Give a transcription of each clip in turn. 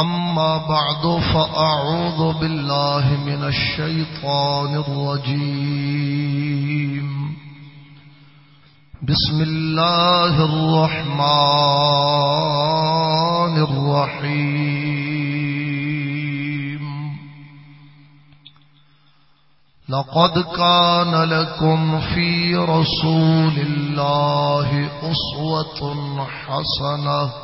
أما بعد فأعوذ بالله من الشيطان الرجيم. بسم الله الرحمن الرحيم. لقد كان لكم في رسول الله أصوة حسنة.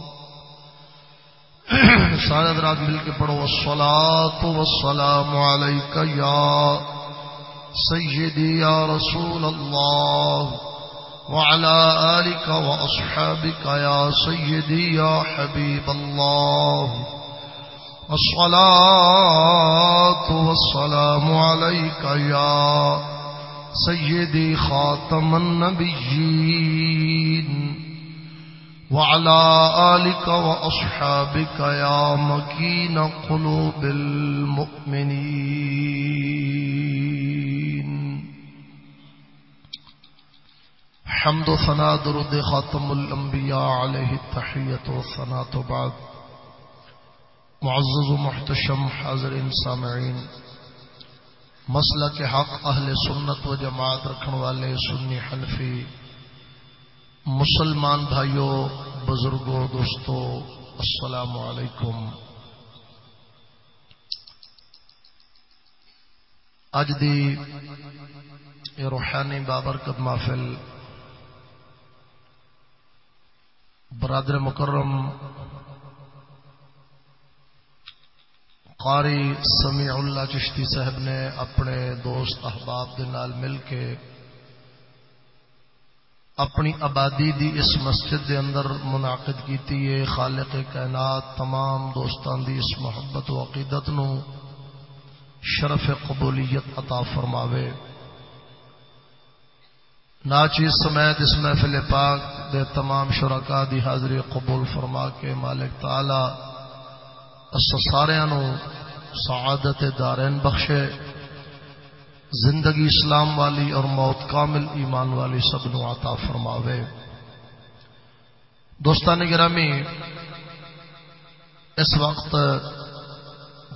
سارے حضرات مل کے پڑھو الصلاة والسلام علیک یا سیدی یا رسول اللہ وعلى آلك وأصحابك يا سيدي يا حبيب الله والصلاة والسلام عليك يا سيدي خاتم النبيين وعلى آلك وأصحابك يا مكين قلوب المؤمنين. حمد ثنا درد خاتم الأنبياء عليه التحية والثناء بعد. معزز محتشم حاضر سامعين مسئلہ کے حق اہل سنت و جماعت رکھن والے سنی حنفی مسلمان بھائیوں بزرگوں دوستو، السلام علیکم۔ اج دی روحانی بابرکت محفل برادر مکرم قاری سمیع اللہ چشتی صاحب نے اپنے دوست احباب دے نال مل کے اپنی آبادی دی اس مسجد دے اندر منعقد کیتی ہے، خالق کائنات، تمام دوستان دی اس محبت و عقیدت نو شرف قبولیت عطا فرماوے۔ ناچیز سمیت اس محفل پاک دے تمام شرکا دی حاضری قبول فرما کے مالک تعالی، اس سارے نو سعادت دارین بخشے۔ زندگی اسلام والی اور موت کامل ایمان والی سب نو عطا فرماوے۔ دوستان گرامی، اس وقت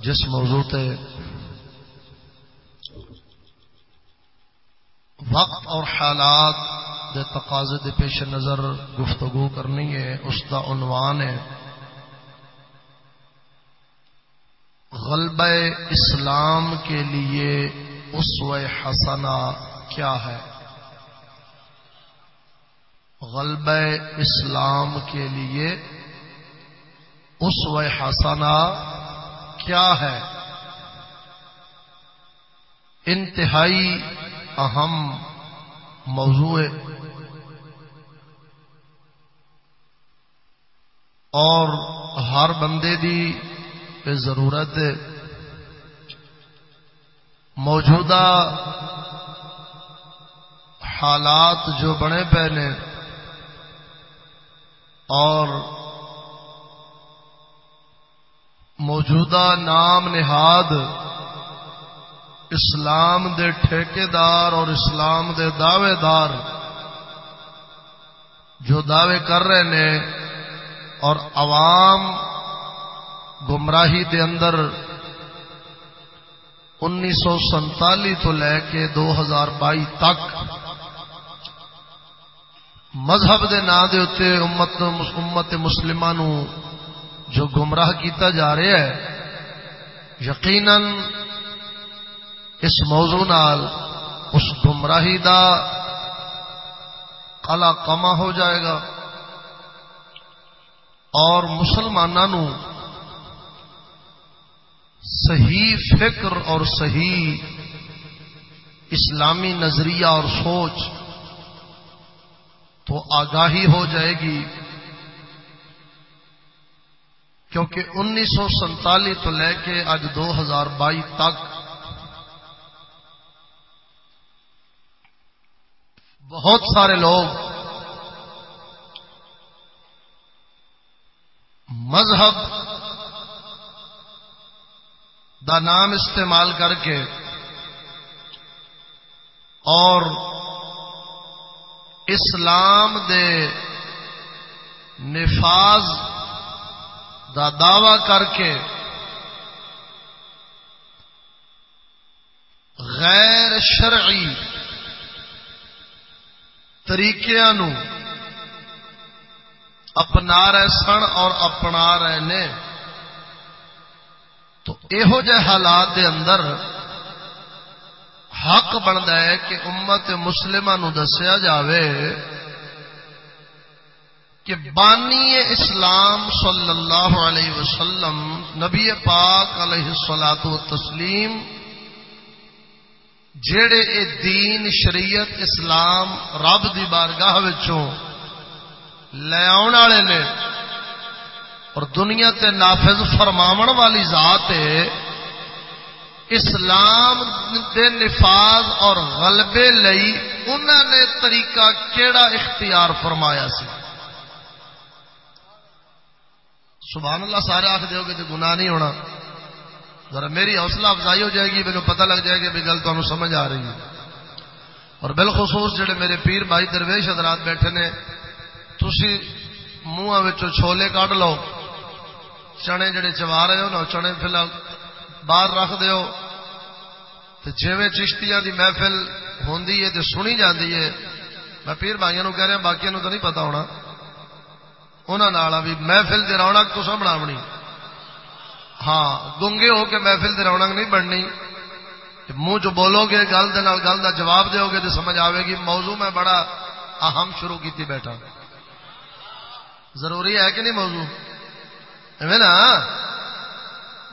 جس موضوع تے وقت اور حالات دے تقاضے دے پیش نظر گفتگو کرنی ہے، اس کا عنوان ہے غلبہ اسلام کے لیے اسوہ حسنہ کیا ہے؟ غلب اسلام کے لیے اسوہ حسنہ کیا ہے؟ انتہائی اہم موضوع اور ہر بندے دی ضرورت ہے۔ موجودہ حالات جو بنے پے نے اور موجودہ نام نہاد اسلام دے ٹھیکے دار اور اسلام دے دعوے دار جو دعوے کر رہے نے اور عوام گمراہی دے اندر انیس سو سنتالی تو لے کے دو ہزار بائی تک۔ مذہب دے نا دے اتے امت امت مسلمہ نو جو گمراہ کیتا جا رہا ہے، یقیناً اس موضوع نال اس گمراہی دا کالا کما ہو جائے گا۔ اور مسلمانوں صحیح فکر اور صحیح اسلامی نظریہ اور سوچ تو آگاہی ہو جائے گی۔ کیونکہ انیس سو سنتالی تو لے کے اج دو ہزار بائی تک بہت سارے لوگ مذہب دا نام استعمال کر کے اور اسلام دے نفاذ دا دعوی کر کے غیر شرعی طریقے اپنا رہے سن اور اپنا رہے نے۔ تو یہو جہ حالات دے اندر حق بنتا ہے کہ امت مسلمہ نو دسیا جاوے کہ بانی اسلام صلی اللہ علیہ وسلم نبی پاک علیہ سلاد و تسلیم جڑے اے دین شریعت اسلام رب دی بارگاہ لے والے نے اور دنیا تے نافذ فرماون والی ذات ہے، اسلام دے نفاذ اور غلبے لئی انہوں نے طریقہ کیڑا اختیار فرمایا سی؟ سبحان اللہ، سارے آخ دو گے تو گناہ نہیں ہونا۔ ذرا میری حوصلہ افزائی ہو جائے گی، میرے پتہ لگ جائے گی بھی گل تمہیں سمجھ آ رہی ہے۔ اور بالخصوص جڑے میرے پیر بھائی درویش حضرات بیٹھے نے تھی منہ چھولے کٹ لو۔ چنے جڑے چوا رہے ہو نا چنے فی الحال باہر رکھ دیو۔ تو جی چشتیاں دی محفل ہوں تو سنی جاتی ہے۔ میں پیر بھائی کہہ رہا ہاں، باقی تو نہیں پتا ہونا۔ انہوں بھی محفل کی رونق تو سب بناونی۔ ہاں گنگے ہو کے محفل کی رونق نہیں بننی۔ منہ چ بولو گے، گل گل کا جواب دو گے تو سمجھ آئے گی، موضوع میں بڑا اہم شروع کی بیٹھا۔ ضروری ہے کہ نہیں موضوع؟ نا؟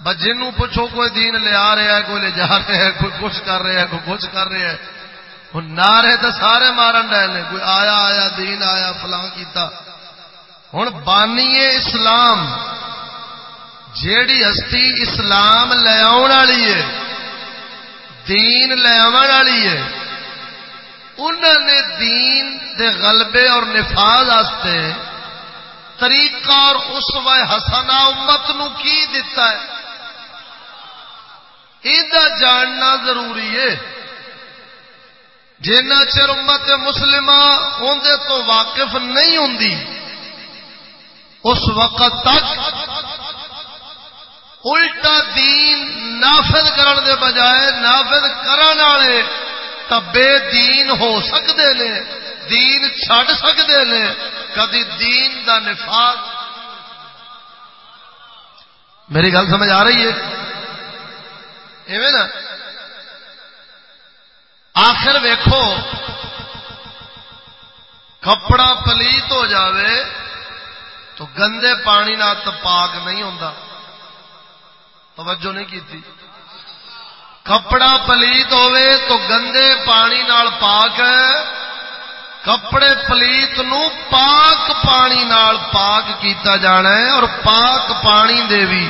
بس جن پوچھو کوئی دین لیا رہا ہے کوئی لے جا رہا ہے کوئی کچھ کر رہا ہے کوئی کچھ کر رہا ہے نعرے تو سارے مارن رہے کوئی آیا آیا، دین آیا، فلاں کیتا۔ ہوں بانی اسلام، جیڑی ہستی اسلام لیا والی ہے، دین لیا والی ہے انہوں نے دین دے غلبے اور نفاذ طریقہ اور اس و حسنا امت نو کی دیتا ہے؟ یہ جاننا ضروری ہے۔ جنا چر امت مسلم اندر تو واقف نہیں ہوں اس وقت تک الٹا دین نافذ کرن دے بجائے نافذ کرن والے تبے دین ہو سکتے نے، دین چھڈ سکتے نے۔ کدی دین دا نفاذ میری گل سمجھ آ رہی ہے؟ ایویں نا؟ آخر ویکھو، کپڑا پلیت ہو جاوے تو گندے پانی نہ پاک نہیں ہوتا توجہ نہیں کی تھی کپڑا پلیت ہوے تو گندے پانی نال پاک کپڑے پلیت نو پاک پانی نال پاک کیتا جانا ہے اور پاک پانی دے بھی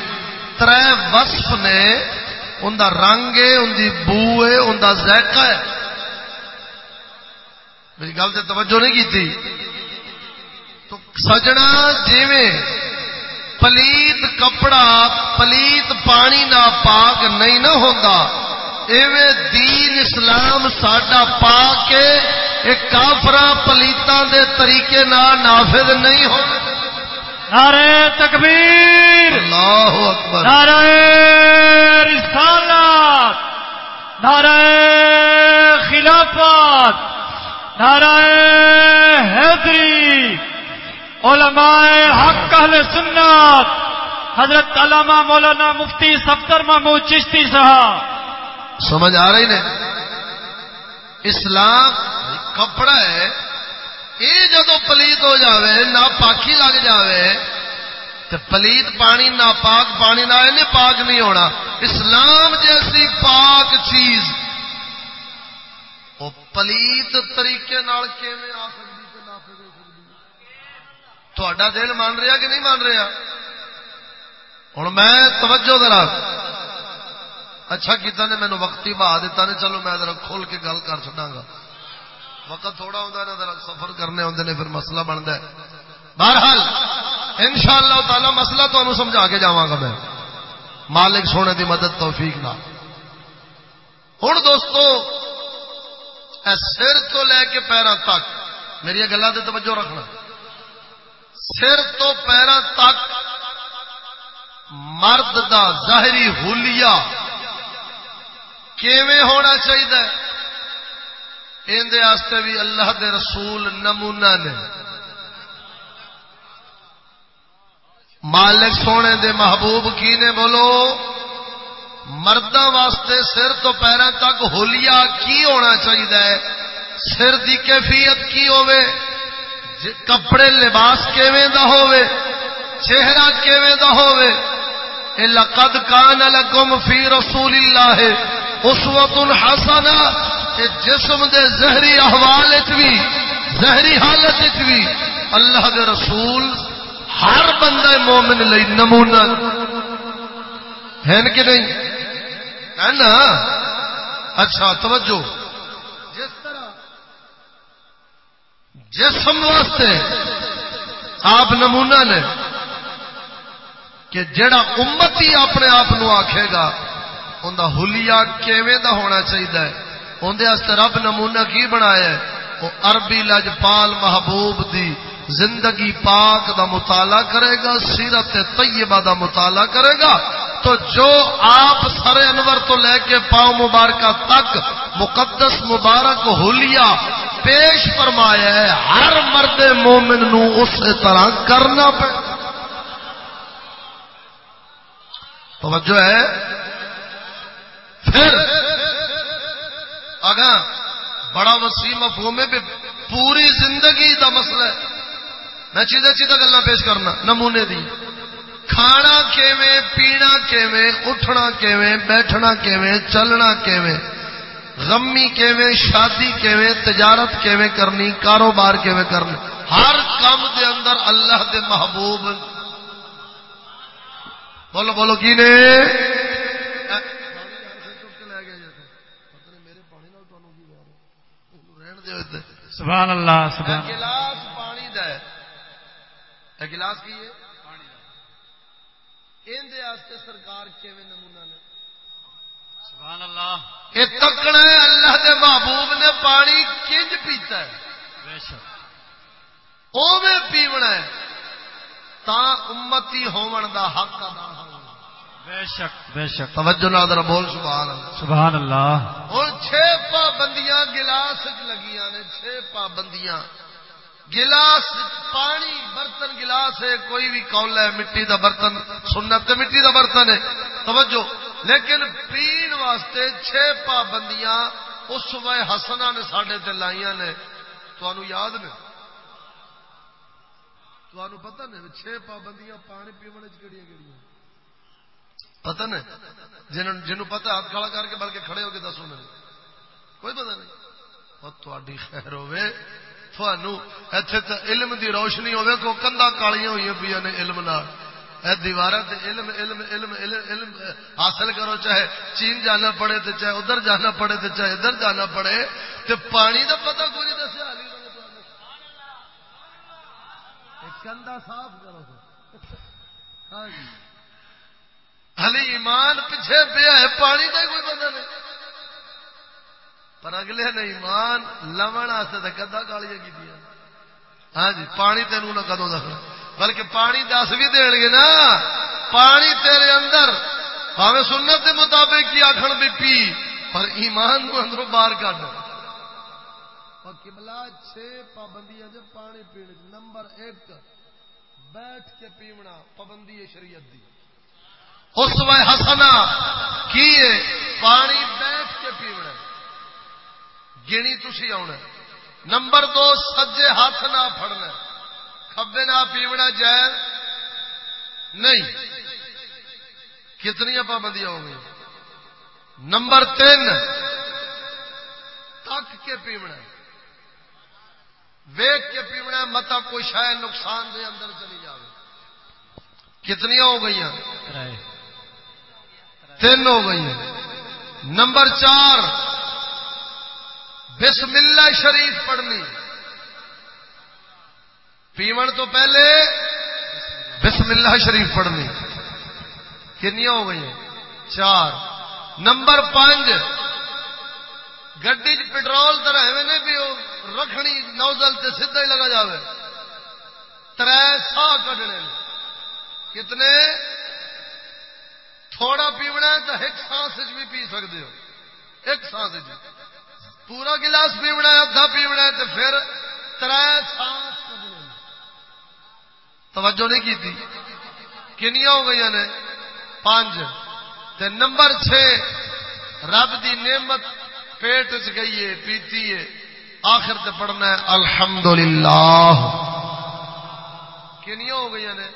تر وصف نے ان دا رنگ ہے، ان دی بو ہے، ان دا ذائقہ ہے۔ میری گل سے توجہ نہیں کی تھی تو سجنا جیویں پلیت کپڑا پلیت پانی نہ پاک نہیں نہ ہوتا ایویں دین اسلام ساڈا پا کے کافرا پلیتاں دے طریقے نافذ نہیں ہو نعرہ تکبیر اللہ اکبر۔ نعرہ رسالت نعرہ خلافت نعرہ حیدری علماء حق اہل سنت حضرت علامہ مولانا مفتی سفتر محمود چشتی صاحب۔ سمجھ آ رہی نے؟ اسلام کپڑا ہے، یہ جدو پلیت ہو جاوے ناپاکی لگ جاوے تو پلیت پانی، نہ پاک پانی، نہ نہیں پاک نہیں ہونا۔ اسلام جیسی پاک چیز، وہ پلیت طریقے نال آ سکتی تھوڑا دل مان رہا کہ نہیں مان رہا ہوں میں توجہ ذرا اچھا کیتا نے، مینو وقتی بہا دیتا نے۔ چلو میں ذرا کھول کے گل کر چڈا گا وقت تھوڑا ہوتا ہے ذرا سفر کرنے ہوتے ہیں پھر مسئلہ بنتا ہے۔ بہرحال ان شاء اللہ تعالی مسئلہ تمہیں سمجھا کے جا گا میں۔ مالک سونے دی مدد، توفیق نہ ہوں دوستو سر تو لے کے پیروں تک، میری گلا سے توجہ رکھنا۔ سر تو پیروں تک مرد دا ظاہری ہولیا کیویں ہونا چاہیے؟ اندر بھی اللہ دے رسول نمونہ نے۔ مالک سونے دے محبوب کی نے بولو مردوں واسطے سر تو پیروں تک ہولیا کی ہونا چاہیے؟ سر دی کیفیت کی ہوے کپڑے لباس کیویں دا ہوے چہرہ کیویں دا ہوے لقد کان لکم فی رسول اللہ اسوۃ الحسنہ کہ جسم دے زہری احوال بھی زہری حالت بھی اللہ دے رسول ہر بندہ مومن لئی نمونہ۔ ہے کہ نہیں؟ ہے نا؟ اچھا توجہ۔ جس طرح جسم واسطے آپ نمونہ نے، کہ جڑا امت ہی اپنے آپ آکھے گا انہیں ہولیا کیویں دا ہونا چاہیے اندر رب نمونہ کی بنایا وہ عربی لجپال محبوب دی زندگی پاک دا مطالعہ کرے گا سیرت طیبہ دا مطالعہ کرے گا تو جو آپ سر انور تو لے کے پاؤں مبارکہ تک مقدس مبارک ہولیا پیش فرمایا ہے ہر مرد مومن نو اس طرح کرنا پہ توجہ ہے پھر اگا بڑا وسیع مفہوم ہے پوری زندگی دا مسئلہ ہے۔ میں چیزیں چیزیں گلا پیش کرنا، نمونے دی۔ کھانا کیویں، پینا کیویں، اٹھنا کیویں، بیٹھنا کیویں، چلنا کیویں، غمی کیویں، شادی کیویں، تجارت کیویں کرنی، کاروبار کیویں کرنی۔ ہر کام دے اندر اللہ دے محبوب۔ بولو بولو، کی نے؟ سبحان اللہ سبحان گلاس پانی دا ہے۔ گلاس کی ہے؟ اندر سرکار کیویں نمونہ نے؟ سبحان اللہ۔ ہے اللہ دے محبوب نے پانی کنج پیتا ہے۔ بے شک۔ پیونا ہے۔ تا امتی ہون دا حق ادا ہو۔ بے شک بے شک۔ توجہ ذرا بول سبحان اللہ۔ سبحان اللہ۔ ہوں چھ پابندیاں گلاس لگیاں نے چھ پابندیاں۔ گلاس پانی برتن گلاس ہے کوئی بھی کول ہے مٹی دا برتن سنت مٹی دا برتن ہے۔ توجہ۔ لیکن پین واسطے چھ پابندیاں اس وے ہسنا نے سڈے تے لائیاں نے۔ تمہوں یاد نے؟ تمہوں پتہ نہیں چھ پابندیاں پانی پیونے کہڑی کہڑی پتہ نہیں۔ جن جنوں پتہ ہاتھ کھڑا کر کے بلکہ کھڑے ہو کے دسو میرے۔ کوئی پتہ نہیں۔ اور تھوڑی خیر ہوے تھانو ایتھے تے علم دی روشنی ہوے کو کندا کالیاں ہوئی پیا نے علم نال۔ اے دیوارا تے علم علم علم علم حاصل کرو۔ چاہے چین جانا پڑے تے چاہے ادھر جانا پڑے تے چاہے ادھر جانا پڑے۔ تے پانی دا پتہ کوئی نہیں دسیا؟ علی سبحان اللہ کندا صاف کرو۔ ہاں جی۔ ہلی ایمان پیچھے پیا ہے، پانی کا کوئی پتا نہیں۔ پر اگلے نے ایمان لمن واسطے کدا کالیاں کی ہاں جی پانی تینوں نہ کدو دس بلکہ پانی دس بھی دے گے نا۔ پانی تیرے اندر۔ پاوے سنت کے مطابق کی آخر بھی پی، پر ایمان کو اندروں باہر کٹ کبلا چھ پابندیاں جو پانی پینے، نمبر ایک، بیٹھ کے پیونا، پابندی ہے شریعت دی۔ اس وے ہسنا کی پانی بیٹھ کے پیونا گنی تھی آنا نمبر دو، سجے ہاتھ نہ پھڑنا کبے نہ پیونا جائز نہیں۔ کتنی پابندیاں ہو گئی نمبر تین تک کے پیونا ویگ کے پیونا متا مطلب کوئی شاید نقصان دے اندر چلی جائے کتنی ہو گئی تین ہو گئی نمبر چار بسم اللہ شریف پڑھنی۔ پیمن تو پہلے بسم اللہ شریف پڑھنی۔ کنیا ہو گئی چار۔ نمبر پانچ، گڈی پٹرول تو رہے نہیں پیو، رکھنی، نوزل سے سیدا ہی لگا جائے تر سا کڈنے کتنے؟ تھوڑا پیونا ہے تو ایک سانس بھی پی سکتے ہو۔ ایک سانس پورا گلاس پیونا ہے ادھا پیونا ہے تو پھر تر سانس توجہ نہیں کی تھی کنیا ہو گئی نے؟ پانچ۔ تے نمبر چھ، رب دی نعمت پیٹ چ گئی ہے، پیتی ہے۔ آخر تے پڑھنا ہے، الحمدللہ۔ کنیا ہو گئی نے؟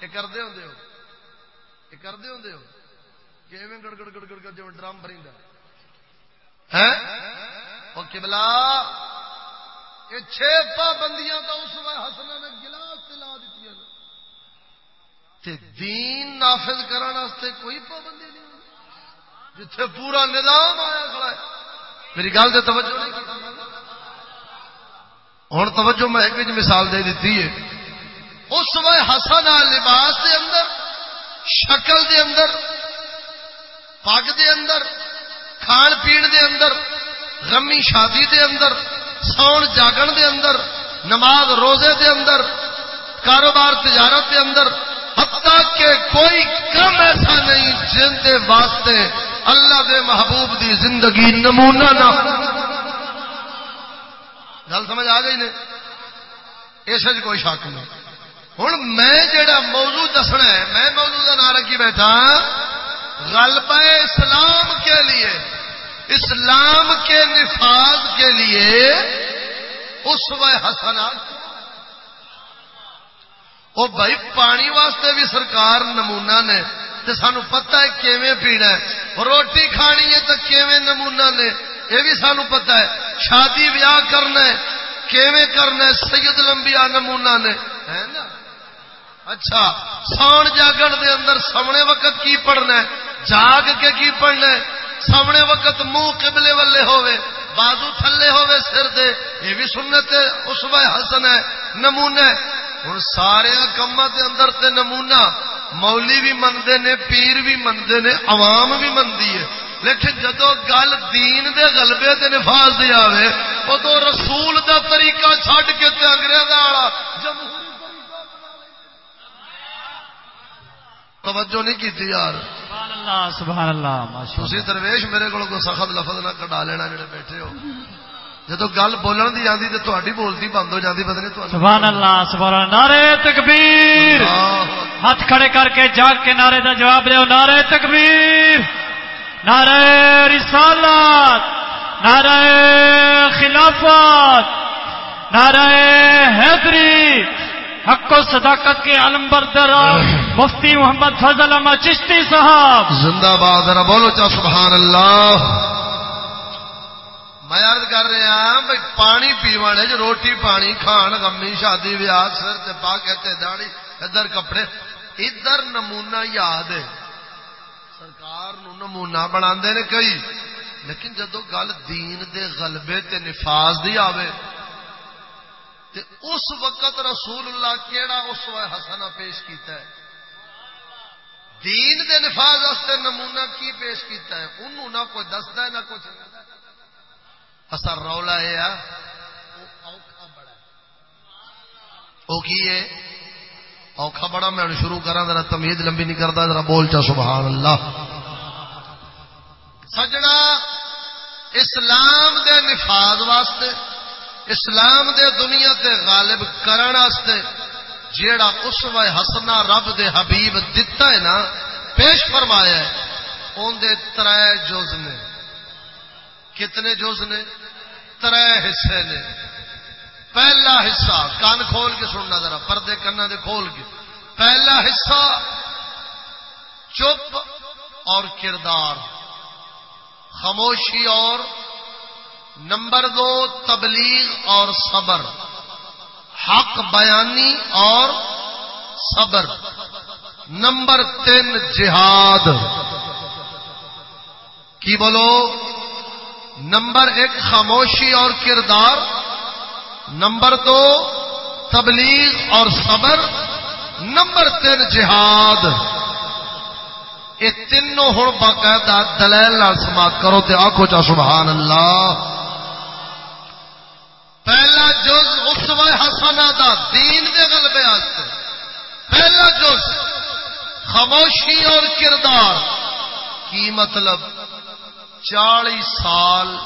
یہ کرتے ہوں یہ کرتے ہوں کہ گڑ گڑ گڑ گڑ گڑ جو ڈرم بری کبلا یہ چھ پابندیاں تو اس وقت ہسنا نے گلاس تلا دیتی دین نافذ کرنے کوئی پابندی نہیں جتھے پورا نظام آیا کھڑا ہے۔ میری گل سے توجہ نہیں ہوں توجہ میں ایک مثال دے دیتی ہے۔ اس وقت ہسن لباس دے اندر شکل دے اندر، پگ دے اندر، کھان پین دے اندر، غمی شادی دے اندر، سون جاگن دے اندر، نماز روزے دے اندر، کاروبار تجارت دے اندر، حتیٰ کہ کوئی کم ایسا نہیں جن دے واسطے اللہ دے محبوب دی زندگی نمونہ نہ گل سمجھ آ گئی نے؟ اس جی کوئی شک نہیں۔ ہوں میں جڑا موضوع دسنا ہے، میں موضوع کا نام رکھی بیٹھا ہاں۔ غلبہ اسلام کے لیے، اسلام کے نفاذ کے لیے اس و حسنات وہ بھائی، پانی واسطے بھی سرکار نمونہ نے تو سانو پتا ہے کیویں پینا ہے۔ روٹی کھانی ہے تو کیویں نمونہ نے یہ بھی سانو پتا ہے۔ شادی ویاہ کرنا ہے، کیویں کرنا ہے؟ سید لمبیا نمونہ نے۔ ہے نا؟ اچھا ساؤن جاگن دے اندر سامنے وقت کی پڑھنا ہے؟ جاگ کے کی پڑھنا ہے؟ سامنے وقت منہ قبلے والے ہوئے، بازو تھلے ہوئے سر دے، یہ بھی سنت ہے حسن ہے نمونے ہوں سارے کما دے اندر تے نمونہ، مولی بھی منتے نے، پیر بھی منتے نے، عوام بھی منتی ہے۔ لیکن جدو گل دین دے غلبے تے نفاذ دی آوے ادو رسول دا طریقہ چھڈ کے تے انگریز والا جمہوری توجہ نہیں کی یار۔ سبحان اللہ تھی درویش میرے کو سخت لفظ نہ کٹا لینا جڑے بیٹھے ہو۔ جدو گل بولن دی آتی تو تاری بولتی بند ہو جاتی پتہ نہیں سبحان اللہ سبحان اللہ۔ نعرے تکبیر! ہاتھ کھڑے کر کے جاگ کے نعرے دا جواب دو نعرے تکبیر! نعرے رسالت! نعرے خلافت! نعرے حیدری! حق و صداقت کے علم بردر مفتی محمد فضل احمد چشتی صاحب۔ زندہ باد، ذرا بولو چا سبحان اللہ۔ میں عرض کر رہا ہوں بھائی، پانی پیوانے جو روٹی پانی، کھان گمی شادی، ویاہ، سر تے پا کہتے داڑی ادھر کپڑے۔ ادھر نمونہ یاد ہے۔ سرکار نو نمونہ بنا نے کئی، لیکن جدو گل دین دے غلبے تے نفاذ دی آوے تے اس وقت رسول اللہ کیڑا اس وقت حسنہ پیش کیتا ہے؟ دین دے نفاذ واسطے نمونہ کی پیش کیتا ہے؟ انہوں نہ کوئی دستا ہے نہ کچھ؟ اثر رولا یہ ہے، وہ کی ہے؟ اوکھا بڑا، میں شروع کرا ذرا تمید لمبی نہیں کرتا ذرا بول چا سبحان اللہ سجنا، اسلام دے نفاذ واسطے اسلام دے دنیا تے غالب کرن واسطے جیڑا اس و حسنا رب دے حبیب دتا ہے نا، پیش فرمایا ہے، اون دے ترے جز نے۔ کتنے جز نے؟ تر حصے نے۔ پہلا حصہ، کان کھول کے سننا ذرا، پردے کنا دے کھول کے۔ پہلا حصہ، چپ اور کردار۔ خاموشی اور نمبر دو، تبلیغ اور صبر۔ حق بیانی اور صبر۔ نمبر تین، جہاد۔ کی بولو؟ نمبر ایک، خاموشی اور کردار۔ نمبر دو، تبلیغ اور صبر۔ نمبر تین، جہاد۔ یہ تینوں ہوں باقاعدہ دلیل سماعت کرو تے آخو چا سبحان اللہ۔ پہلا جز اس حسنا دا دین دے غلبے آستے پہلا جز، خاموشی اور کردار۔ کی مطلب؟ چالیس سال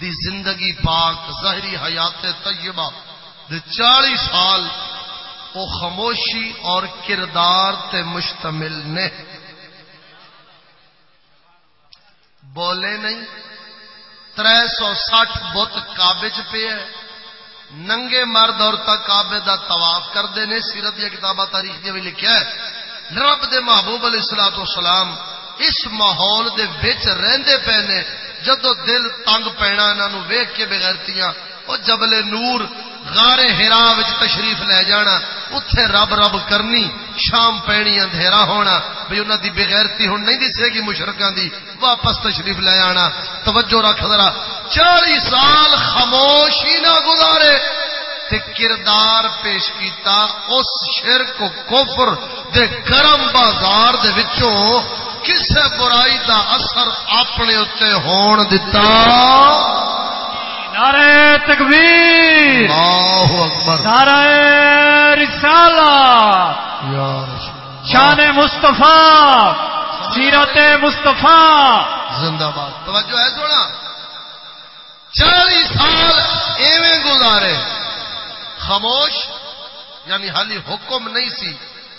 دی زندگی پاک، ظاہری حیات طیبہ۔ دے چالیس سال وہ خاموشی اور کردار تے مشتمل نے۔ بولے نہیں تر سو سٹھ بت کابے چ پہ ننگے مرد عورتیں کابے کا طواف کرتے ہیں سیرت یا کتاباں تاریخ بھی لکھا ہے۔ رب دے محبوب علیہ السلام سلام اس ماحول دے وچ رہندے پے نے جدو دل تنگ پینا انہوں ویخ کے بغیرتیاں وہ جبل نور غار ہرا تشریف لے جانا اتے رب رب کرنی، شام پینی اندھیرا ہونا بھائی انہوں دی بغیرتی ہوں نہیں دسے گی مشرقہ دی، واپس تشریف لے آنا۔ توجہ رکھ ذرا، چالی سال خاموشی نہ گزارے تے کردار پیش کیتا اس شرک و کفر دے گرم بازار دے وچوں کسے برائی دا اثر اپنے اتنے ہون دتا۔ نعرہ تکبیر۔ اللہ اکبر۔ نعرہ رسالہ۔ شان مصطفیٰ۔ سیرت مصطفیٰ۔ زندہ باد۔ توجہ ہے سونا۔ چالیس سال ایویں گزارے۔ خاموش یعنی حالی حکم نہیں سی۔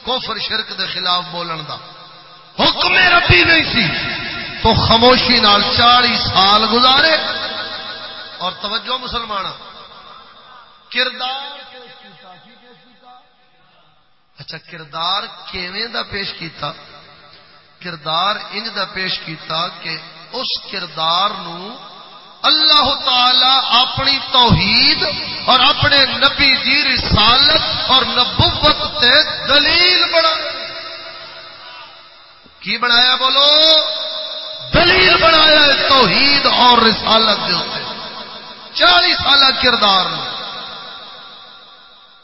کوفر شرک دے خلاف بولن دا۔ حکم ربی نہیں سی۔ تو خاموشی نال چالیس سال گزارے۔ اور توجہ مسلمان کردار اچھا کردار کیویں دا پیش کیتا؟ کردار انج دا پیش کیتا کہ اس کردار نو اللہ تعالی اپنی توحید اور اپنے نبی دی رسالت اور نبوت تے دلیل بنا. کی بنایا بولو؟ دلیل بنایا توحید اور رسالت دے چالی سال کردار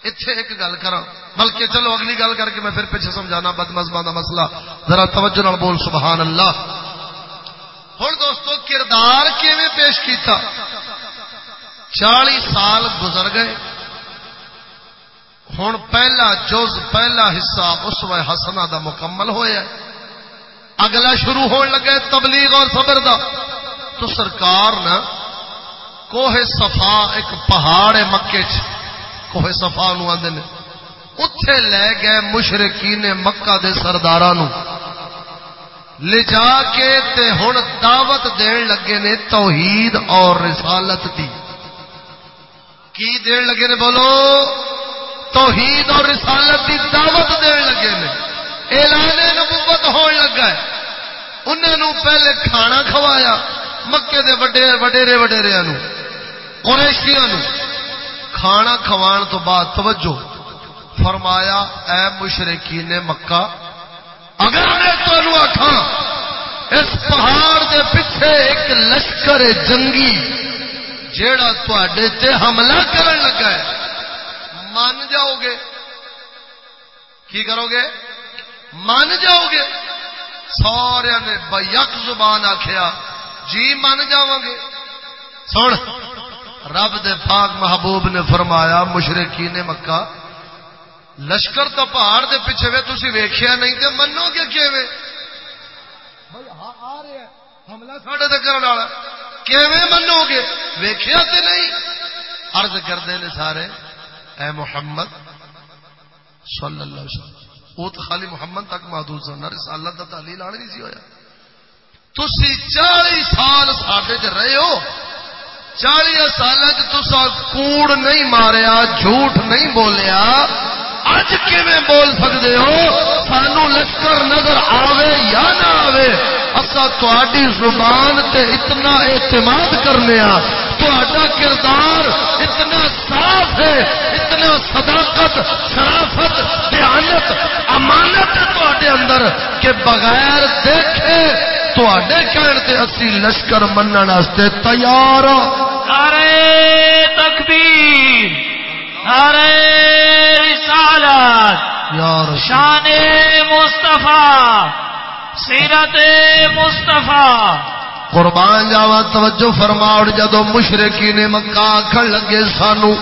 اتے ایک گل کر بلکہ چلو اگلی گل کر کے میں پھر پیچھے سمجھانا بد مذہب کا مسئلہ۔ ذرا توجہ نال بول، سبحان اللہ۔ ہوں دوستو، کردار کیویں پیش کیتا؟ چالی سال گزر گئے۔ ہوں پہلا جز، پہلا حصہ اس و حسنا دا مکمل ہوا اگلا شروع ہون لگا تبلیغ اور صبر دا۔ تو سرکار نا کوہ صفا ایک پہاڑ ہے مکے چ۔ کوہ صفا نو آدھے اتے لے گئے مشرقی نے مکہ دے سردار لے جا کے تے ہن دعوت دین لگے نے توحید اور رسالت دی۔ کی دین لگے نے بولو؟ توحید اور رسالت دی دعوت دین لگے نے۔ اعلان نبوت ہون لگا ہے۔ انہوں پہلے کھانا کھوایا۔ مکے دے وڈے وڈیرے وڈیریا قریشیاں نو کھانا کھوان تو بعد توجہ فرمایا، اے مشرقی نے مکہ، اگر میں تمہیں آخا اس پہاڑ دے پیچھے ایک لشکر جنگی، جیڑا تے حملہ کرن لگا ہے، مان جاؤ گے کی کرو گے؟ مان جاؤ گے سارا نے بیک زبان آخیا جی من جاؤ گے۔ سن۔ رب دے پاک محبوب نے فرمایا مشرقی نے مکہ، لشکر تو پہاڑ دے پیچھے وے تھی ویخیا نہیں تو منو گے کہ حملہ ساڈے تک والا۔ کیویں منو گے ویخیا تو نہیں؟ عرض کرتے ہیں سارے، اے محمد صلی اللہ علیہ وسلم وہ تو خالی محمد تک محدود سن رسالت کا تعلیل آنے نہیں سی ہوا تھی چالی سال سڈے چ رہے ہو چالی سال تسا کوڑ نہیں ماریا، جھوٹ نہیں بولیا۔ اج بول سکتے ہو؟ سانو لشکر نظر آوے یا نہ آوے؟ اصا زبان تے اتنا اعتماد کرنے کردار اتنا صاف ہے، اتنا صداقت، شرافت، دیانت، امانت تے اندر کہ بغیر دیکھے تے اسی لشکر مننے تیار ارے تکبیر ارے رسالت شان مصطفیٰ سیرت مصطفیٰ۔ قربان جاوا توجہ فرماؤ جدو مشرقی نے مکہ آخر لگے سانو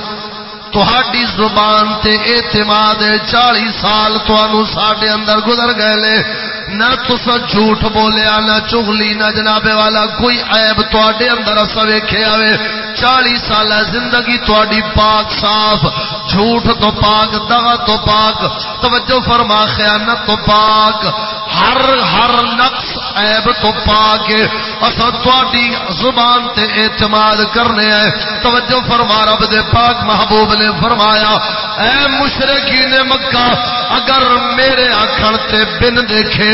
تہاڈی زبان تے اعتماد چالی سال تھانو ساڈے اندر گزر گئے لے۔ نہ تسا جھوٹ بولیا، نہ چگلی نہ جناب والا، کوئی عیب تے اندر اصا ویخے آئے چالی سال زندگی تھی پاک صاف، جھوٹ تو پاک دغا تو پاک۔ توجہ فرما، خیانت تو پاک۔ ہر ہر نقص عیب تو پاک اصا تھی زبان تے اعتماد کرنے ہیں توجہ فرما، رب دے پاک محبوب نے فرمایا، اے مشرقی نے مکہ، اگر میرے آخر تے بن دیکھے،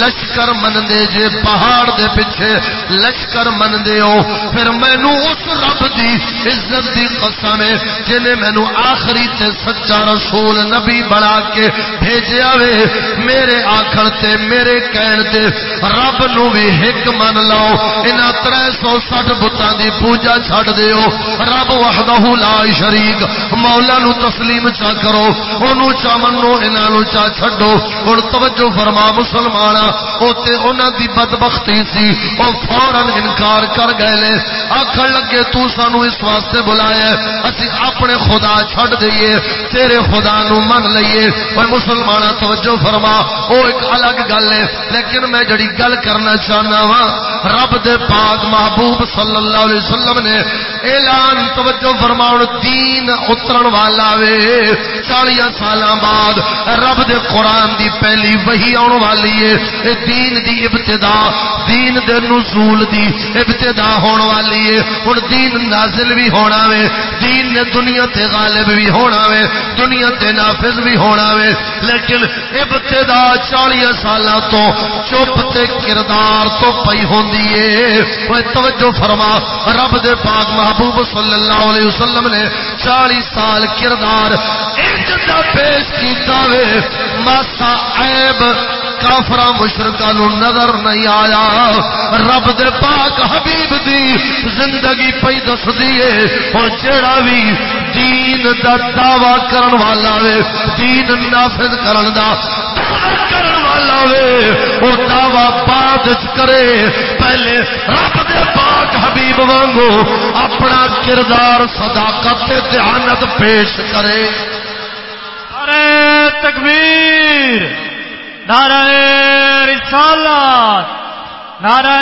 لشکر من دے جے پہاڑ دے پیچھے لشکر من دے ہو، پھر مینو اس رب دی عزت دی قسم ہے جنہیں مینو آخری تے سچا رسول نبی بڑا کے بھیجیا وے۔ میرے آخر تے، میرے کہن تے رب نو بھی ہک من لو ان تر سو سٹھ بتان دی پوجا چھڑ دیو۔ رب وحدہ لا شریک۔ مولا نو تسلیم چا کرو، اونوں چا منو انہاں نو چا چھڈو۔ ہن توجہ فرما مسلمان اوتے انہاں دی بدبختی سی، او فورن انکار کر گئے لے آکھن لگے، تو سانو اس واسطے بلایا اسی اپنے خدا چھڈ دئیے، تیرے خدا نو من لئیے۔ اوے مسلمان توجہ فرما، او ایک الگ گل ہے۔ لیکن میں جڑی گل کرنا چاہنا وا رب دے پاک محبوب صلی اللہ علیہ وسلم نے اعلان، توجہ فرماؤ دین اترن والا وے۔ چالیا سال بعد رب دے قرآن دی پہلی وہی آن والی ہے۔ دین دی ابتدا، دین دے نزول دی ابتدا ہون والی ہے۔ ہن دین نازل بھی ہونا وے۔ دین نے دنیا تے غالب بھی ہونا وے۔ دنیا تے نافذ بھی ہونا وے۔ لیکن ابتدا چالیا سال تو چپ تے کردار تو پئی ہوندی ہے۔ توجہ فرما، رب دے پاک محبوب صلی اللہ علیہ وسلم نے چالی سال کردار پیش کیتا وے۔ ماسا عیب کافر مشرقہ نو نظر نہیں آیا۔ رب دے پاک حبیب دی زندگی پی دس دیے اور جڑا بھی دین دا دعوی کرن والا وے، دین نافذ کرن دا۔ کرن والا وے دعوی بعد کرے۔ پہلے رب دے پاک حبیب وانگو اپنا کردار صداقت دھیانت پیش کرے۔ ارے تکبیر نعرہ رسالت نعرہ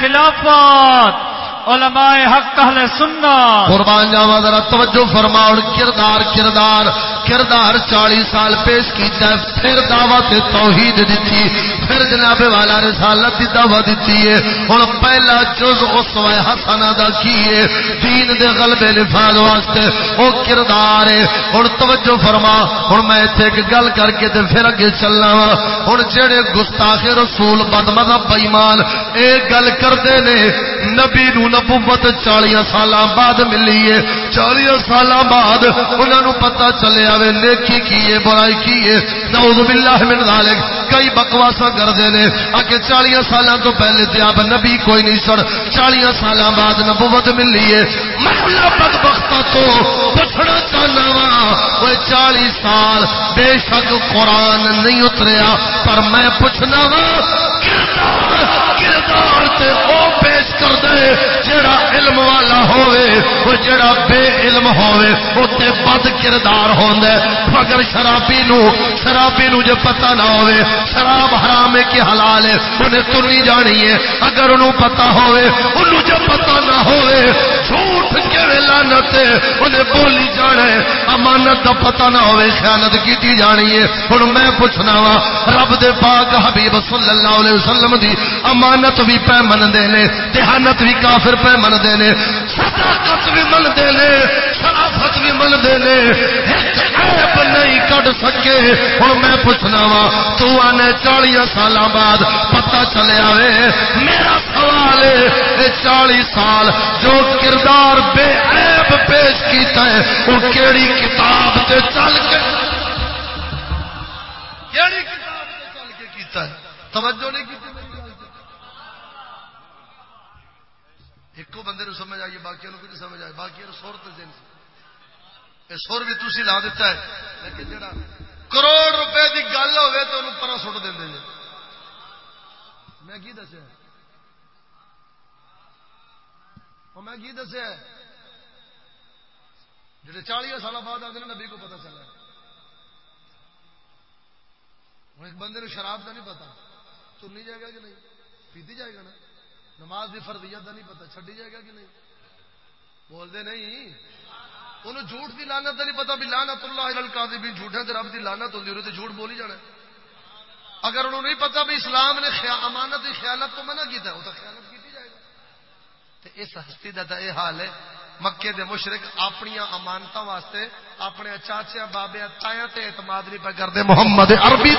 خلافت علماء حق اہل سننا قربان جاوا ذرا توجہ فرماؤ کردار کردار۔ کردار چالی سال پیش کیتا ہے۔ پھر دعوت توحید دیتی پھر جناب والا رسالت دی دعوت دیتی ہے۔ ہن پہلا جز اس وے حسنا دا کی ہے؟ دین دے غلبے نفاذ واسطے۔ او کردار ہے۔ ہن توجہ فرما۔ ہن میں ایتھے ایک گل کر کے تے پھر اگے چلنا وا۔ ہن جڑے گستاخ رسول بد مذہب بے ایمان اے گل کردے نے، نبی نو نبوت چالیا سال بعد ملی ہے۔ چالیا سال بعد انہوں نے پتا چلے آئے نیکی کی ہے برائی کی ہے نعوذ باللہ من ذالک۔ کئی بکواسا کرتے ہیں آگے چالیا سال تو پہلے تے آپ نبی کوئی نہیں سر چالیا سال بعد نبوت ملی ہے۔ میں بدبخت تو پوچھنا چاہنا وا وہ چالی سال بے شک قرآن نہیں اتریا۔ پر میں پوچھنا وا، کردار کردار تے او پیش کر دے جڑا علم والا ہوئے وہ جڑا بے علم ہوئے وہ بد کردار ہوندے اگر شرابی نو شرابی نو جو پتہ نہ ہوئے شراب حرام ہے کہ حلال ہے انہیں تنی جانی ہے۔ اگر انہوں پتہ ہوئے انہوں جو پتہ نہ ہوئے جھوٹ کے لانت انہیں بولی جانے امانت دا پتہ نہ ہوئے خیانت کیتی جانی ہے۔ ہن میں پوچھنا وا، رب دے پاک حبیب صلی اللہ علیہ وسلم دی امانت بھی پہ من دے نے دیہانت بھی کافر پہ من دے نے صداقت بھی منتے نے شرافت بھی منتے نے ایپ نہیں کٹ سکے۔ ہوں میں پوچھنا وا، تو آنے چالی سال بعد پتا چلیا وے میرا سوال ہے چالی سال جو کردار بے عیب پیش کیتا ہے وہ کیڑی کتاب تے چل کے کیڑی کتاب تے چل کے کیتا ہے؟ توجہ نہیں کی ایک بندے نو سمجھ آئیے باقی نہیں سمجھ آئے باقی سر تو دن یہ سر بھی تھی لا دیتا ہے۔ لیکن جڑا کروڑ روپے کی گل ہوے تو انہوں پرا سٹ دیں جی۔ میں کی دسیا؟ میں کی دسیا؟ جڑے چالی سال بعد آتے نبی کو پتا چلا۔ ہوں ایک بندے نے شراب کا نہیں پتا چنی جائے گا کہ نہیں؟ پیتی جائے گا نا؟ نماز کی فردیت کا نہیں پتا چڈی جائے گا کہ نہیں؟ بولتے نہیں۔ انہوں جھوٹ کی لانت کا نہیں پتا بھی لانت اللہ کا بھی جھوٹے تو رب کی لانت ہوتی تو جھوٹ بول ہی جانا اگر انہوں نہیں پتا بھی اسلام نے امانت کی خیالت تو منع کیا وہ تو خیالت کی جائے گا اس ہستی کا یہ حال ہے، مکے دے مشرق اپنی امانت واسطے اپنے چاچیا بابیا تایا اعتماد نہیں پہ کرتے محمد عربی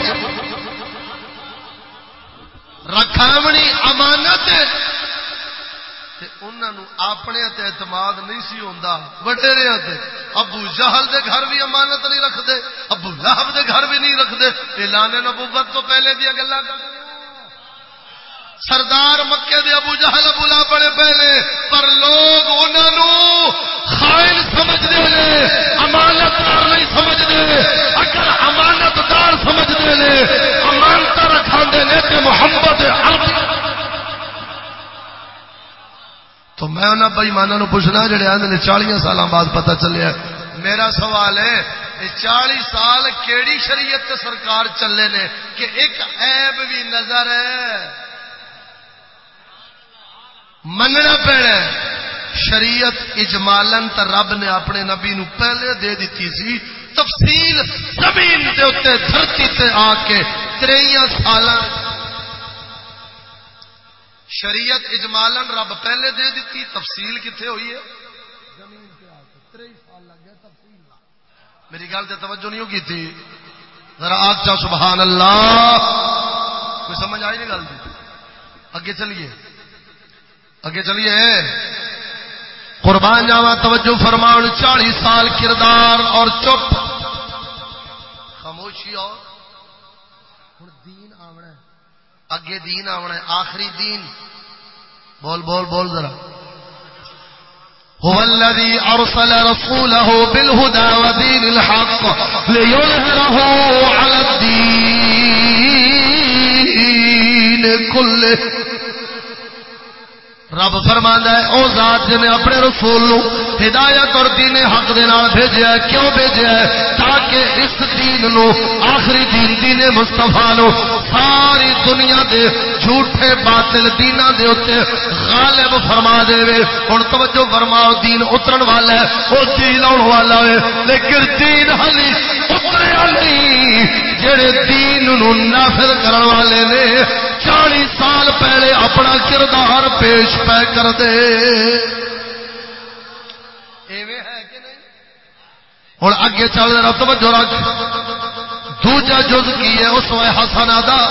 رکھاونی امانت اپنے اعتماد نہیں سی ہوتا وڈیرے ابو جہل دے گھر بھی امانت نہیں رکھتے ابو لہب دے گھر بھی نہیں رکھتے اعلان نبوت تو پہلے دیا گلا سردار مکے دے ابو جہل ابو لا بڑے پہلے، پر لوگ انہوں خائن سمجھتے ہیں امانت دار نہیں سمجھتے اگر امانت دار سمجھتے ہیں امانت رکھا دے محبت تو میں انہوں بھائی مانا پوچھنا جڑے آدھے چالیاں سال بعد پتا چلے میرا سوال ہے چالی سال کیڑی شریعت سرکار چلے نے کہ ایک عیب بھی نظر ہے؟ مننا پینا شریعت اجمالن تو رب نے اپنے نبی نو پہلے دے دیتی سی۔ تفصیل زمین دے اتنے دھرتی تے آ کے ترییا سال شریعت اجمالن رب پہلے دے دیتی تفصیل کتنے ہوئی ہے؟ میری گل تو توجہ نہیں ہوگی تھی۔ ذرا آج سبحان اللہ۔ کوئی سمجھ آئی نہیں گل اگے چلیے۔ اگے چلیے۔ قربان جاوا توجہ فرمان چالیس سال کردار اور چپ۔ خاموشی اور۔ دین آونا اگے دین آونا آخری دین۔ بول بول بول ذرا۔ هو الذي أرسل رسوله بالهدى ودين الحق ليظهره على الدين كله. رب فرما ہے، او ذات جن اپنے رسول نو ہدایت اور دین حق دے نال بھیجیا کیوں بھیجیا تاکہ اس دین نو، آخری دین دین مصطفی نو ساری دنیا دے جھوٹے باطل دینا دے اوتے غالب فرما دے وے۔ ہن توجہ فرماؤ، دین اترن والا ہے، او دین اون والا ہے لیکن دین ہلی اتریا نہیں جڑے دین نو نافذ کرن والے نے چالی سال پہلے اپنا کردار پیش پہ کر دے۔ ہوں اگے چل رہا توجہ رکھ۔ دوجا جز کی ہے اس وائے وقت ہسن آدھا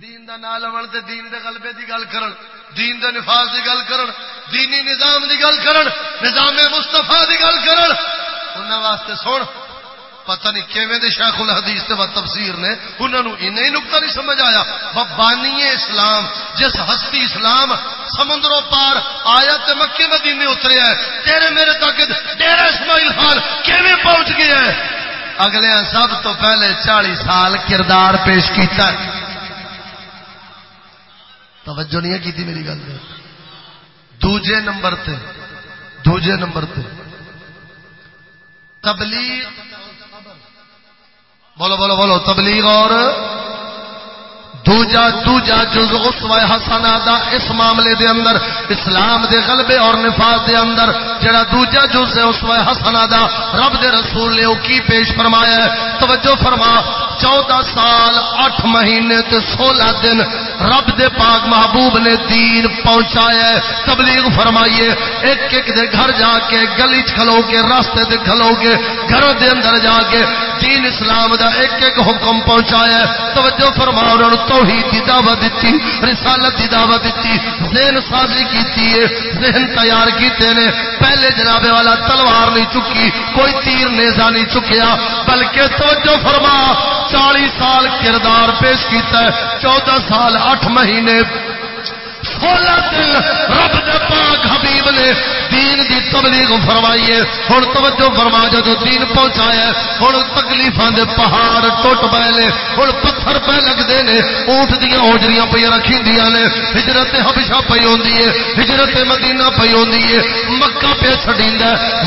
دین دا نام لو تے دین دے غلبے دی گل کرن۔ دین دے نفاذ دی گل کرن، دینی نظام دی گل کرن، نظام مصطفی دی گل کرن۔ انہاں واسطے سن، پتہ نہیں کیویں دے شیخ الحدیث تے تفسیر نے، انہاں نو انہی نقطہ نہیں سمجھ آیا۔ بانی اسلام، جس ہستی اسلام سمندروں پار آیا تے مکے مدینے اتریا ہے، تیرے میرے تک ڈیرا اسماعیل خان کیویں پہنچ گیا ہے اگلے سب تو پہلے چالی سال کردار پیش کیتا ہے۔ توجہ نہیں کی تھی میری گل دوجے نمبر تے۔ دوجے نمبر تے۔ تبلیغ۔ بولو بولو بولو۔ تبلیغ اور دوجا دوجا جز اسوہ حسنا دا اس معاملے دے اندر، اسلام دے غلبے اور نفاذ دے اندر، جڑا دوجا جز ہے اسوہ حسنا دا رب دے رسول نے او کی پیش فرمایا ہے۔ توجہ فرما۔ چودہ سال، اٹھ مہینے تے سولہ دن رب دے پاک محبوب نے دین پہنچایا تبلیغ فرمائیے ایک ایک دے گھر جا کے، گلی کھلو کے، راستے دے کھلو کے گھر دے اندر جا کے دین اسلام دا ایک ایک حکم پہنچایا توجہ فرما، انہوں توحید دی دعوت دیتی، رسالت دی دعوت دیتی، ذہن سازی کیتی ہے، ذہن تیار کیتے نے۔ پہلے جناب والا تلوار نہیں چکی، کوئی تیر نیزا نہیں چکیا، بلکہ توجہ فرما چالی سال کردار پیش کیتا ہے، چودہ سال، اٹھ مہینے، سولہ دن رب دے پاک حبیب نے دین دی تبلیغ فرمائیے ہوں توجہ فرما جدو دین پہنچایا ہوں تکلیفاں دے پہاڑ ٹوٹ پے نے۔ ہوں پتھر پہ لگتے ہیں اونٹ دیا اوجریاں پہ رکھی نے۔ ہجرت ہبشا پی ہوتی ہے۔ ہجرت مدینہ پی ہوتی ہے۔ مکہ پہ چڑی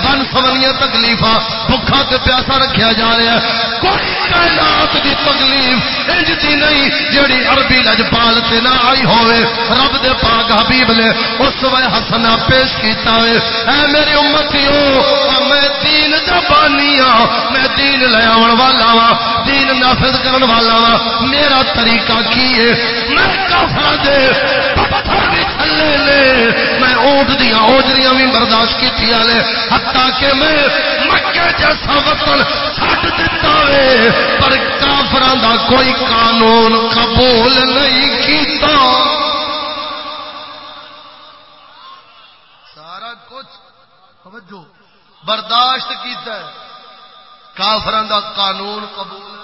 بن سمنیا تکلیف بکھا تے پیاسا رکھا جا رہا ہے۔ کوئی کائنات دی تکلیف انج دی نہیں، جیڑی عربی لجپال سے نہ آئی ہوئے رب دے پاک حبیب نے، اس وقت ہسنا پیش کیتا ہے اے میری امتی میں دین زبانی ہوں میں دین لے آن والا وا دین نافذ کرن والا وا میرا طریقہ کی ہے؟ میں کافر دے پتھر بھی تھلے لے۔ میں اونٹ دیا اوجریاں بھی برداشت کی لے۔ حتیٰ کہ میں مکے جیسا وطن چھٹ دیتا ہے پر کافران دا کوئی قانون قبول نہیں کیتا۔ برداشت کیتا ہے۔ کافران دا قانون قبول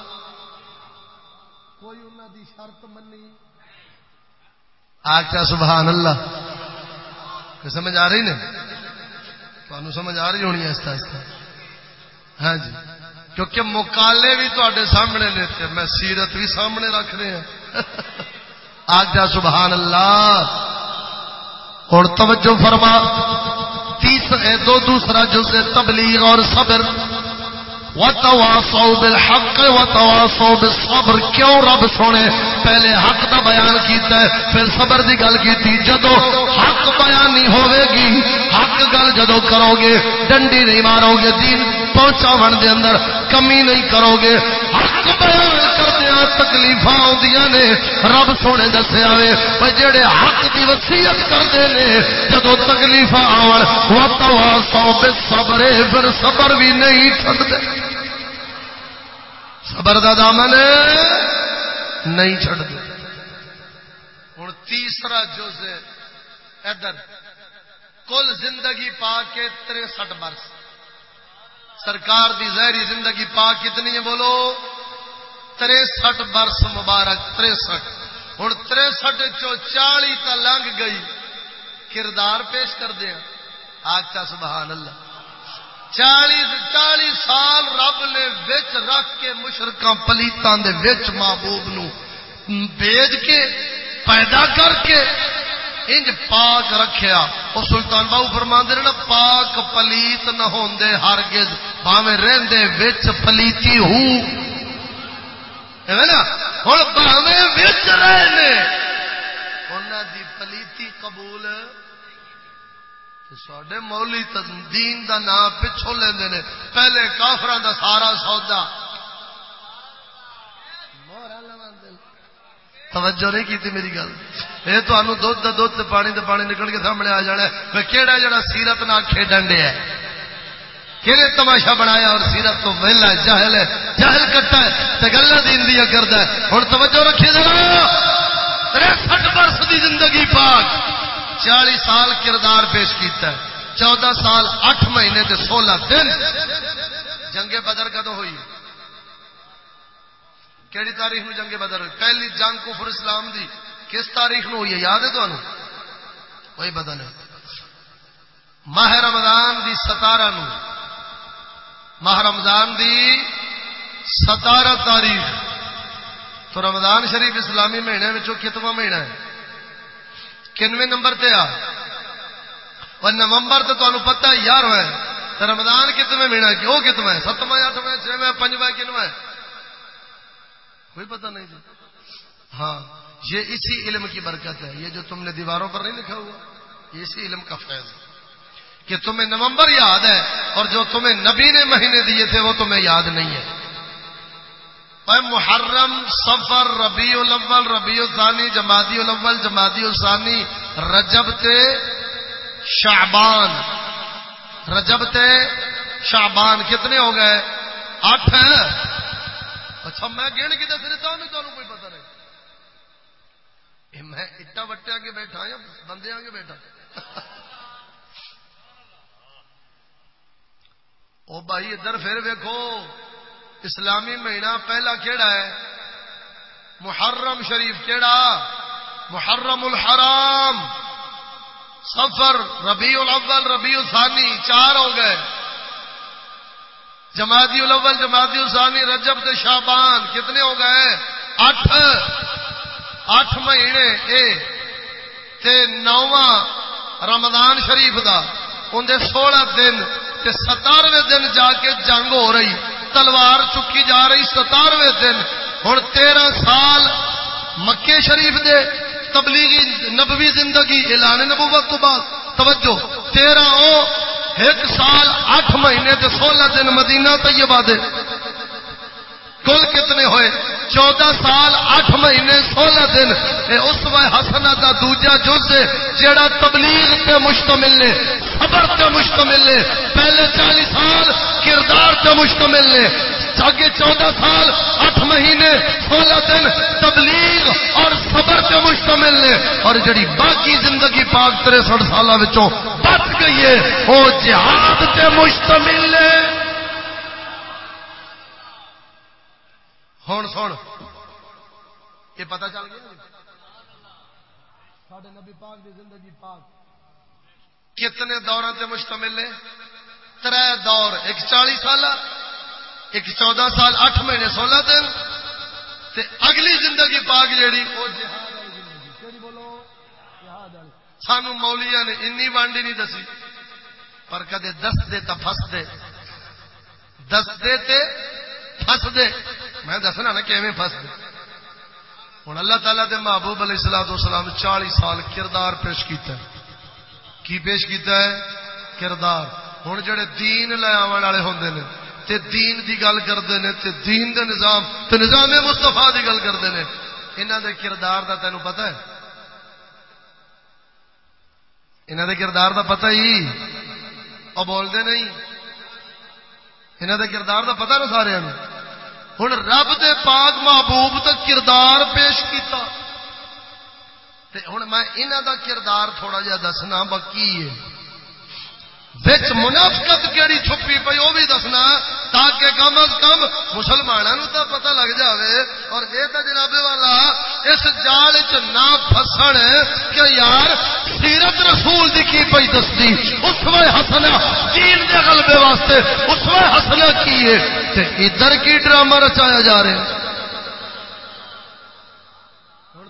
کوئی انہوں دی شرط منی۔ آخیا سبحان اللہ۔ کہ سمجھ آ رہی نے؟ تمہیں سمجھ آ رہی ہونی ایسا ایسا ہاں جی۔ کیونکہ مکالے بھی تے سامنے لیتے میں سیرت بھی سامنے رکھ رہے ہیں آگیا سبحان اللہ۔ اور توجہ فرما۔ تیسرے دو دوسرا جز تبلیغ اور صبر۔ وتواصوا بالحق وتواصوا بالصبر۔ کیوں رب سونے؟ پہلے حق دا بیان کیتا ہے، پھر صبر دی گل کیتی۔ جدو حق بیان نہیں ہوے گی حق گل جدو کرو گے ڈنڈی نہیں مارو گے دین پہنچاون دے اندر، کمی نہیں کرو گے حق بیان کردیا تکلیف آدیاں نے، رب سونے دسیا وے۔ جڑے حق دی وصیت کرتے نے جدو تکلیف آن وتواصوا بالصبر پھر صبر بھی نہیں چھڈتے صبر دا دامن نہیں چھڑ ہوں تیسرا جز ادھر۔ کل زندگی پا کے تریسٹھ برس۔ سرکار دی زہری زندگی پا کتنی ہے بولو؟ تریسٹھ برس مبارک، تریسٹھ۔ ہوں تریسٹھ چو چالی تا لنگ گئی۔ کردار پیش کر دیا آگتا سبحان اللہ۔ چالی چالی سال رب نے وچ رکھ کے مشرقہ پلیتان دے وچ محبوب نو بھیج کے، پیدا کر کے انج پاک رکھیا۔ وہ سلطان باؤ فرما دے نا، پاک پلیت نہ ہوندے ہرگز باویں رہندے وچ پلیتی ہو۔ نا؟ ہن باویں وچ رہنے۔ انہاں دی پلیتی قبول۔ سڈے مولی دین دا نام پچھو لے پہلے کافران دا سارا سودا۔ توجہ نہیں کی میری گل۔ یہ تو دھد دھد پانی دے پانی نکل کے سامنے آ جانا ہے۔ کہڑا جڑا سیرت نہ کھیڈن دیا کہڑے تماشا بنایا اور سیرت تو ویلا جہل ہے جہل کٹا ہے تو گلا دین دیا کرتا ہے۔ ہوں توجہ رکھے جا تریسٹھ برس دی زندگی پاک چالی سال کردار پیش کیتا ہے۔ چودہ سال، اٹھ مہینے تے سولہ دن۔ جنگ بدر کدو ہوئی؟ کہڑی تاریخ میں جنگ بدر ہوئی؟ پہلی جنگ کفر اسلام دی۔ کس تاریخ نو ہوئی ہے؟ یاد ہے تمہیں کوئی پتا نہیں ماہ رمضان دی ستارہ نو۔ ماہ رمضان دی ستارہ تاریخ۔ تو رمضان شریف اسلامی مہینے میں کتواں مہینہ ہے؟ کنویں نمبر تے آ۔ اور نومبر تو تمہیں پتا یار ہے تو رمضان کتنے مہینہ کی وہ کتنا ہے؟ ستواں اٹھواں چھواں پنجواں کنواں کوئی پتہ نہیں جی۔ ہاں یہ اسی علم کی برکت ہے۔ یہ جو تم نے دیواروں پر نہیں لکھا ہوا، یہ اسی علم کا فیض ہے۔ کہ تمہیں نومبر یاد ہے اور جو تمہیں نبی نے مہینے دیے تھے، وہ تمہیں یاد نہیں ہے۔ محرم سفر ربیع الاول، ربیع الثانی، جمادی الاول، جمادی الثانی، رجب تے شعبان۔ رجب تے شعبان کتنے ہو گئے؟ اٹھ اچھا میں گن کے دس رہتا ہوں تمہیں کوئی پتہ نہیں۔ میں اٹا وٹے آگے بیٹھا ہاں، یا بندے آگے بیٹھا۔ او بھائی، ادھر پھر ویکو اسلامی مہینہ پہلا کیڑا ہے؟ محرم شریف کیڑا؟ محرم الحرام۔ سفر ربیع الاول، ربیع الثانی، چار ہو گئے۔ جماعتی الاول جماعتی الثانی، رجب تے شابان کتنے ہو گئے؟ اٹھ اٹھ مہینے، اے۔ تے نواں رمضان شریف دا۔ اندر سولہ دن تے ستارویں دن جا کے جنگ ہو رہی۔ تلوار چکی جا رہی ستارویں دن۔ ہوں تیرہ سال مکے شریف دے تبلیغی نبوی زندگی، اعلان نبوت تو بعد۔ توجہ، تیرہ او ایک سال اٹھ مہینے تے سولہ دن مدینہ طیبہ دے۔ کل کتنے ہوئے؟ چودہ سال اٹھ مہینے سولہ دن۔ اے اس وے ہسنا کا دوجا جز جیڑا تبلیغ تے مشتمل نے خبر تے مشتمل نے۔ پہلے چالیس سال کردار تے مشتمل نے۔ آگے چودہ سال، آٹھ مہینے، سولہ دن تبلیغ اور صبر تے مشتمل نے اور جڑی باقی زندگی پاک تریسٹھ سال بچ گئی ہے، وہ جہاد تے مشتمل نے ہوں سن، یہ پتا چل گیا؟ سڈے نبی پاک دی زندگی پاک۔ کتنے دوروں تے مشتمل ہے؟ تر دور، ایک چالی سال ایک چودہ سال، اٹھ مہینے، سولہ دن۔ تے اگلی زندگی پاک جیڑی، وہ جی بولو؟ سانو مولیا نے اینی وانڈی نہیں دسی، پر کدے دس دے تا فس دے۔ دس دے تے فس دے۔ میں دسنا نا کہ فس دے۔ ہوں اللہ تعالیٰ دے محبوب علیہ السلام تو سلام چالی سال کردار پیش کیتا ہے۔ کی پیش کیتا ہے؟ کردار۔ ہوں جڑے دین لے آن والے ہوں نے تے دین دی گل کرتے ہیں، تے دین دے نظام، تے نظام مستفا دی گل کرتے ہیں۔ انہوں دے کردار دا تینوں پتہ ہے؟ انہوں دے کردار دا پتہ ہی۔ اور بولتے نہیں۔ انہوں دے کردار دا پتہ نا سارے۔ ہوں رب دے پاک محبوب تک کردار پیش کیتا۔ ہوں میں انہوں دا کردار تھوڑا جا دسنا، باقی ہے۔ بچ منافقت کیڑی چھپی پئی وہ بھی دسنا تاکہ کم از کم مسلمانوں تو پتہ لگ جاوے اور یہ تو جناب والا، اس جال چ نہ فسن کہ یار سیرت رسول دی کی پئی دستی؟ اس میں ہسنا دین دے غلبے واسطے اس میں ہسنا کی ہے؟ تے ادھر کی ڈرامہ رچایا جا رہا ہے۔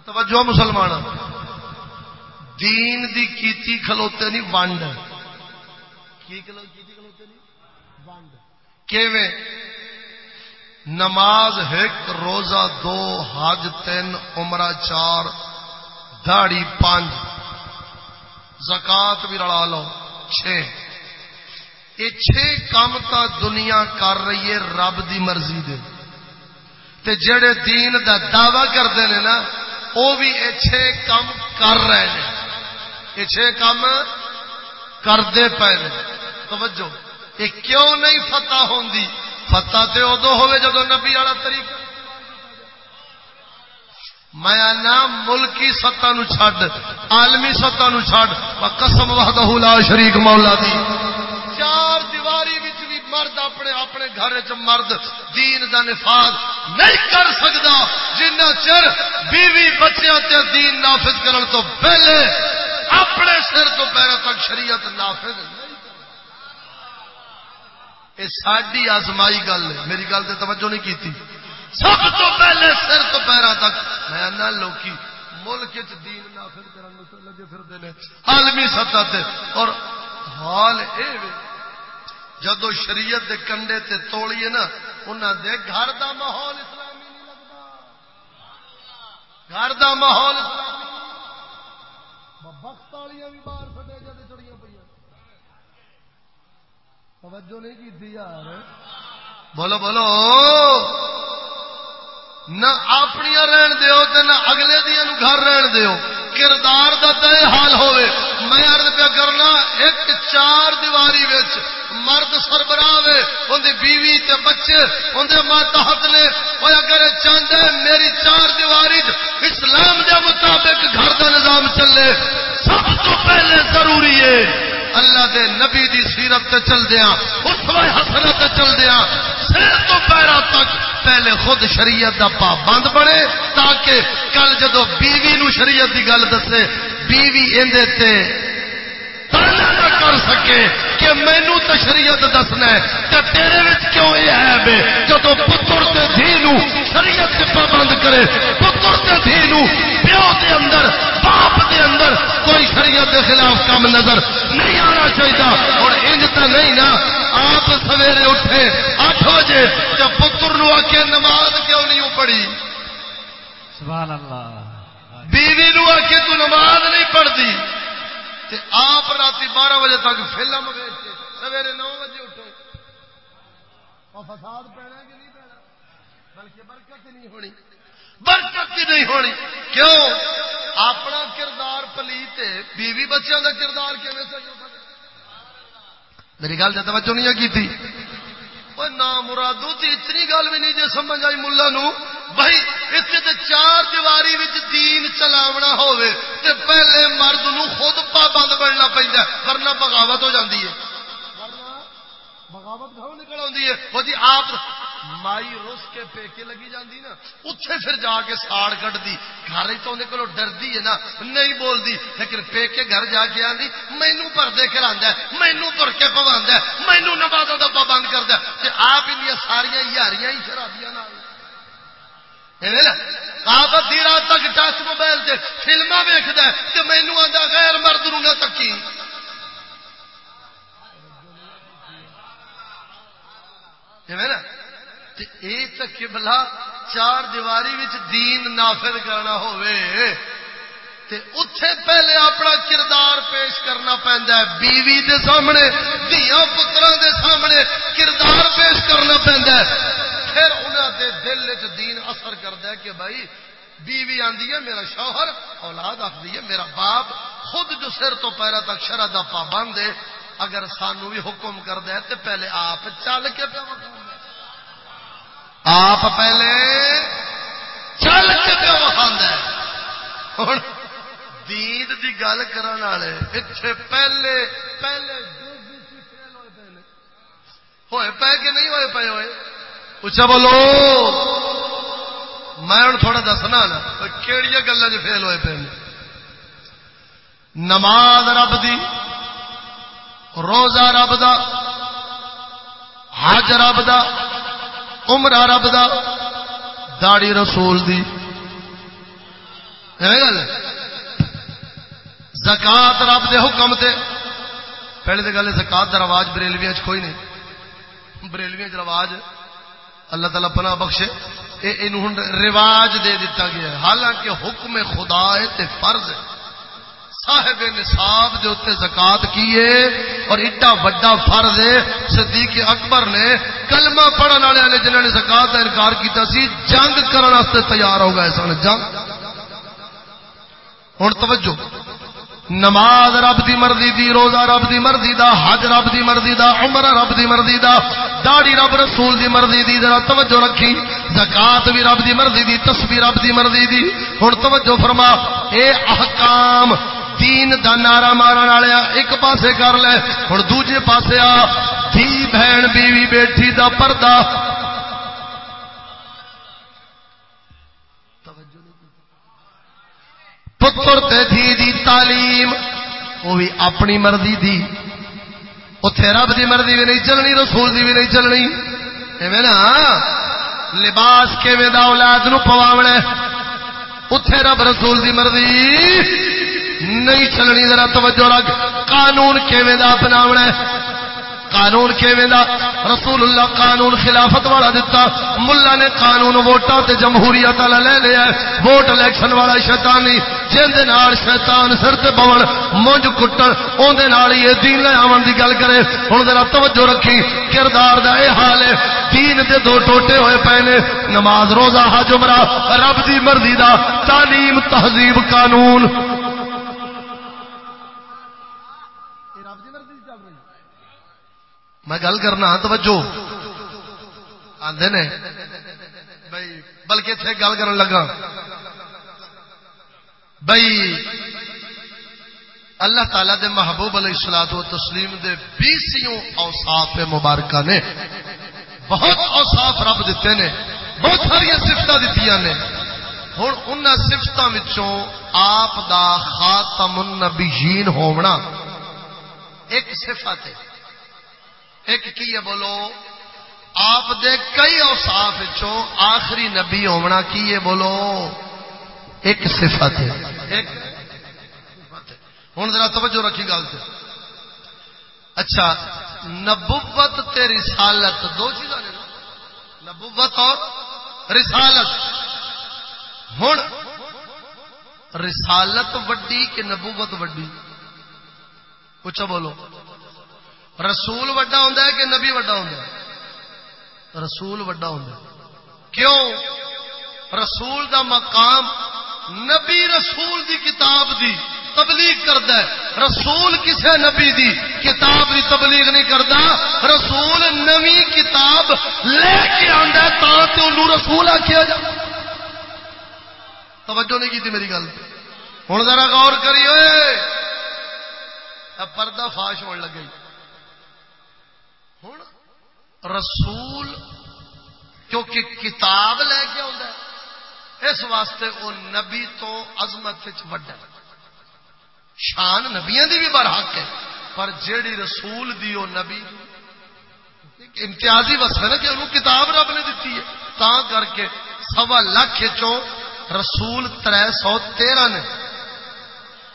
توجہ مسلمان دین دی کیتی کھلوتے نہیں ونڈ۔ نماز ایک روزہ دو حج تین عمرہ چار داڑی پانچ۔ زکات بھی رلا لو چھ یہ چھ کام تا دنیا کر رہی ہے رب دی مرضی دے۔ تے جڑے دین دا دعوی کرتے ہیں نا وہ بھی یہ چھ کام کر رہے ہیں یہ چھ کام کرتے پے توجہ۔ یہ کیوں نہیں فتح ہوندی؟ فتح تے ادو ہوئے جب نبی والا طریقہ۔ میں نہ ملکی سطح نو چھڈ، عالمی سطح نو چھڈ قسم وحدہ لا شریک مولا دی۔ چار دیواری وچ بھی مرد اپنے اپنے گھر چ مرد، دین دا نفاذ نہیں کر سکتا جنہ چر بیوی بچیاں تے دین نافذ کرن تو پہلے اپنے سر تو پیروں تک شریعت نافذ نہیں یہ ساری آزمائی گل ہے۔ میری گل سے توجہ نہیں کی تھی سب تو پہلے سر تو پیرا تک۔ میں نہ لوکی، ملک دین نافذ کرنے لگے پھرتے ہیں عالمی سطح تے۔ اور حال اے جدو شریعت دے کنڈے تے توڑیے نا انہوں دے گھر دا ماحول اسلامی نہیں لگتا۔ گھر دا ماحول بخت والیاں بھی باہر سٹے جدے چڑیاں پہ توجہ نہیں کی یار۔ بولو بولو۔ نہ اپنی رہن دیو تے نہ اگلے دیا نو گھر رہن دیو۔ کردار دا تے حال ہوئے میں عرض پہ کرنا، ایک چار دیواری وچ مرد سربراہ وے اندی بیوی تے بچے اندے ماتحت نے۔ اوے اگر چاہندے میری چار دیواری اسلام دے مطابق گھر دا نظام چلے، سب تو پہلے ضروری ہے۔ اللہ دے نبی دی سیرت تے چل دیا اسوہ حسنت تے چل دیا سر تو پیرا تک پہلے خود شریعت دا پابند بنے تاکہ کل جدو بیوی نو شریعت دی گل دسے، بیوی اندے تے نہ کر سکے کہ مینو تو شریعت دسنا ہے تیرے کیوں یہ ہے؟ جب پتر تے دھی نو شریعت سے پابند کرے پتر تے دھی نو پیو دے اندر باپ دے اندر کوئی شریعت دے خلاف کام نظر نہیں آنا چاہیے اور انج تو نہیں نا آپ سویرے اٹھے اٹھ بجے جب پتر نو آ کے نماز کیوں نہیں پڑھی؟ سبحان اللہ۔ بیوی نو آ کے تو نماز نہیں پڑھتی تے آپ رات بارہ بجے تک فلم ویچے سویرے نو بجے اٹھو۔ اور فساد پینا کہ نہیں پینا؟ بلکہ برکت نہیں ہونی۔ برکت ہی نہیں ہونی۔ کیوں؟ اپنا کردار پلیت بیوی بچوں کا کردار کیون میری گل سے توجہ نہیں کی تھی نہ مرادو تھی اتنی گل بھی نہیں جی سمجھ آئی ملا نو۔ بھائی، اتنے چار دیواری دین چلاونا ہوئے تے پہلے مرد نو خود پابند بننا پہ ورنہ بغاوت ہو جاتی ہے۔ بغاوت گھروں نکل آتی ہے۔ وہ جی آپ مائی روس کے پیکے لگی جاندی نا اتنے پھر جا کے ساڑ کٹ دی گھر تو انہیں کو ڈردی ہے نا، نہیں بولتی لیکن پیکے گھر جا کے آدھی مینو پردے کرا مینو تر کے پوا مینو نبازوں کا پابند کرتا آپ ان ساریا یاریاں ہی شرابیاں آپ ادی رات تک ٹچ موبائل سے فلما ویکد مینو آتا غیر مرد نو نہ تکی۔ تکے بلا چار دیواری دین نافذ کرنا ہوئے تے پہلے اپنا کردار پیش کرنا پہنتا ہے، بیوی دے سامنے دیا پترا دے سامنے کردار پیش کرنا پہنتا ہے۔ پھر انہوں دے دل چ دین اثر کرتا ہے کہ بھائی، بیوی آندی ہے، میرا شوہر، اولاد آخری ہے، میرا باپ خود جو سر تو پیرا تک شرح دا پابند ہے اگر سانو بھی حکم کر دے تو پہلے آپ چل کے پہ آپ پہلے چل کے پہ وہاں ہوں دید کی گل کرنے والے اتنے پہلے پہلے ہوئے پے کہ نہیں ہوئے پے ہوئے؟ اچھا بولو۔ میں ہوں تھوڑا دسنا نا کہڑی گلوں چ فیل ہوئے پے نماز رب دی روزہ رب دا، حج رب دا، عمرہ رب دا داڑی رسول دی۔ زکات رب دے حکم تے۔ پہلے تو گل زکات کا رواج بریلویا کوئی نہیں۔ بریلویا رواج اللہ تعالیٰ پناہ بخشے۔ ہوں رواج دے دیتا گیا حالانکہ حکم خدا ہے تے فرض ہے۔ صاحب نصاب دے اتنے زکات کی ہے اور ایڈا وڈا فرض ہے، صدیق اکبر نے کلمہ پڑھن والے جنہوں نے زکات کا انکار کیتا سی، جنگ کرنے تیار ہو گئے سن، جنگ۔ ہوں توجہ، نماز رب دی مرضی دی، روزہ رب دی مرضی دا، حج رب دی مرضی دا عمر رب دی مرضی دا داڑی رب رسول دی مرضی دی، ذرا توجہ رکھی۔ زکات بھی رب دی مرضی دی، تسبیح رب دی مرضی دی۔ ہن توجہ فرما، اے احکام دین دا نعرہ مارن والے ایک پاسے کر لے، ہن دوجے پاسے آ، دھی بہن بیوی بیٹھی دا پردہ۔ پتر تے دی تعلیم وہ بھی اپنی مرضی دی۔ اتے رب دی مرضی بھی نہیں چلنی، رسول دی بھی نہیں چلنی۔ ایویں نا؟ لباس کیویں دا اولاد نو پواونا اتے رب رسول دی مرضی۔ نہیں چلنی، ذرا توجہ رکھ۔ قانون کیویں دا اپناونا ہے؟ قانون کیویں دا؟ رسول اللہ قانون خلافت والا دتا۔ ملا نے قانون ووٹاں تے جمہوریت والا لے لیا ووٹ الیکشن والا شیطانی، جن دے نال شیطان سر تے بون مونج کٹن، اون دے نال ہی دین لے آون دی گل کرے۔ ہن ذرا توجہ رکھی، کردار دا اے حال ہے۔ دین دے دو ٹوٹے ہوئے پے نے۔ نماز روزہ حج عمرہ، رب دی مرضی دا تعلیم تہذیب قانون۔ میں گل کرنا، توجہ۔ آدھے نے۔ بھائی بلکہ اتنے گل کر لگا۔ بھائی اللہ تعالی دے محبوب علیہ السلام و تسلیم دے بیسوں اوساف مبارکہ نے بہت اوساف رب دیتے نے، بہت ساری سفت دیتی نے۔ ہوں ان سفتوں آپ دا خاتم النبیین ہونا ایک صفت ہے۔ ایک کی ہے بولو؟ آپ دے کئی اوساف آخری نبی ہونا کی ہے بولو؟ ایک صفت ہے۔ ایک ہوں ذرا توجہ رکھی گل سے۔ اچھا نبوت تے رسالت، دو چیزاں نبوت اور رسالت۔ ہوں رسالت وڈی کہ نبوت وڈی؟ پوچھا بولو۔ رسول وڈا ہوں کہ نبی وڈا ہوں رسول وڈا ہوں کیوں؟ رسول دا مقام نبی رسول دی کتاب دی تبلیغ کرتا ہے۔ رسول کسے نبی دی کتاب دی تبلیغ نہیں کرتا رسول نوی کتاب لے کے آتا انہوں رسول آخیا جا۔ توجہ نہیں کی تھی میری گل۔ ہوں ذرا غور کری ہوئے پردہ فاش ہونے لگے ہوں رسول کیونکہ کتاب لے کے آتا ہے، اس واسطے وہ نبی تو عظمت وڈا شان نبیا دی بھی برحق ہے، پر جیڑی رسول دی وہ نبی امتیازی وسف ہے نا کہ انہوں کتاب رب نے دیتی ہے۔ تا کر کے سوا لاکھ چو رسول تر سو تیرہ نے۔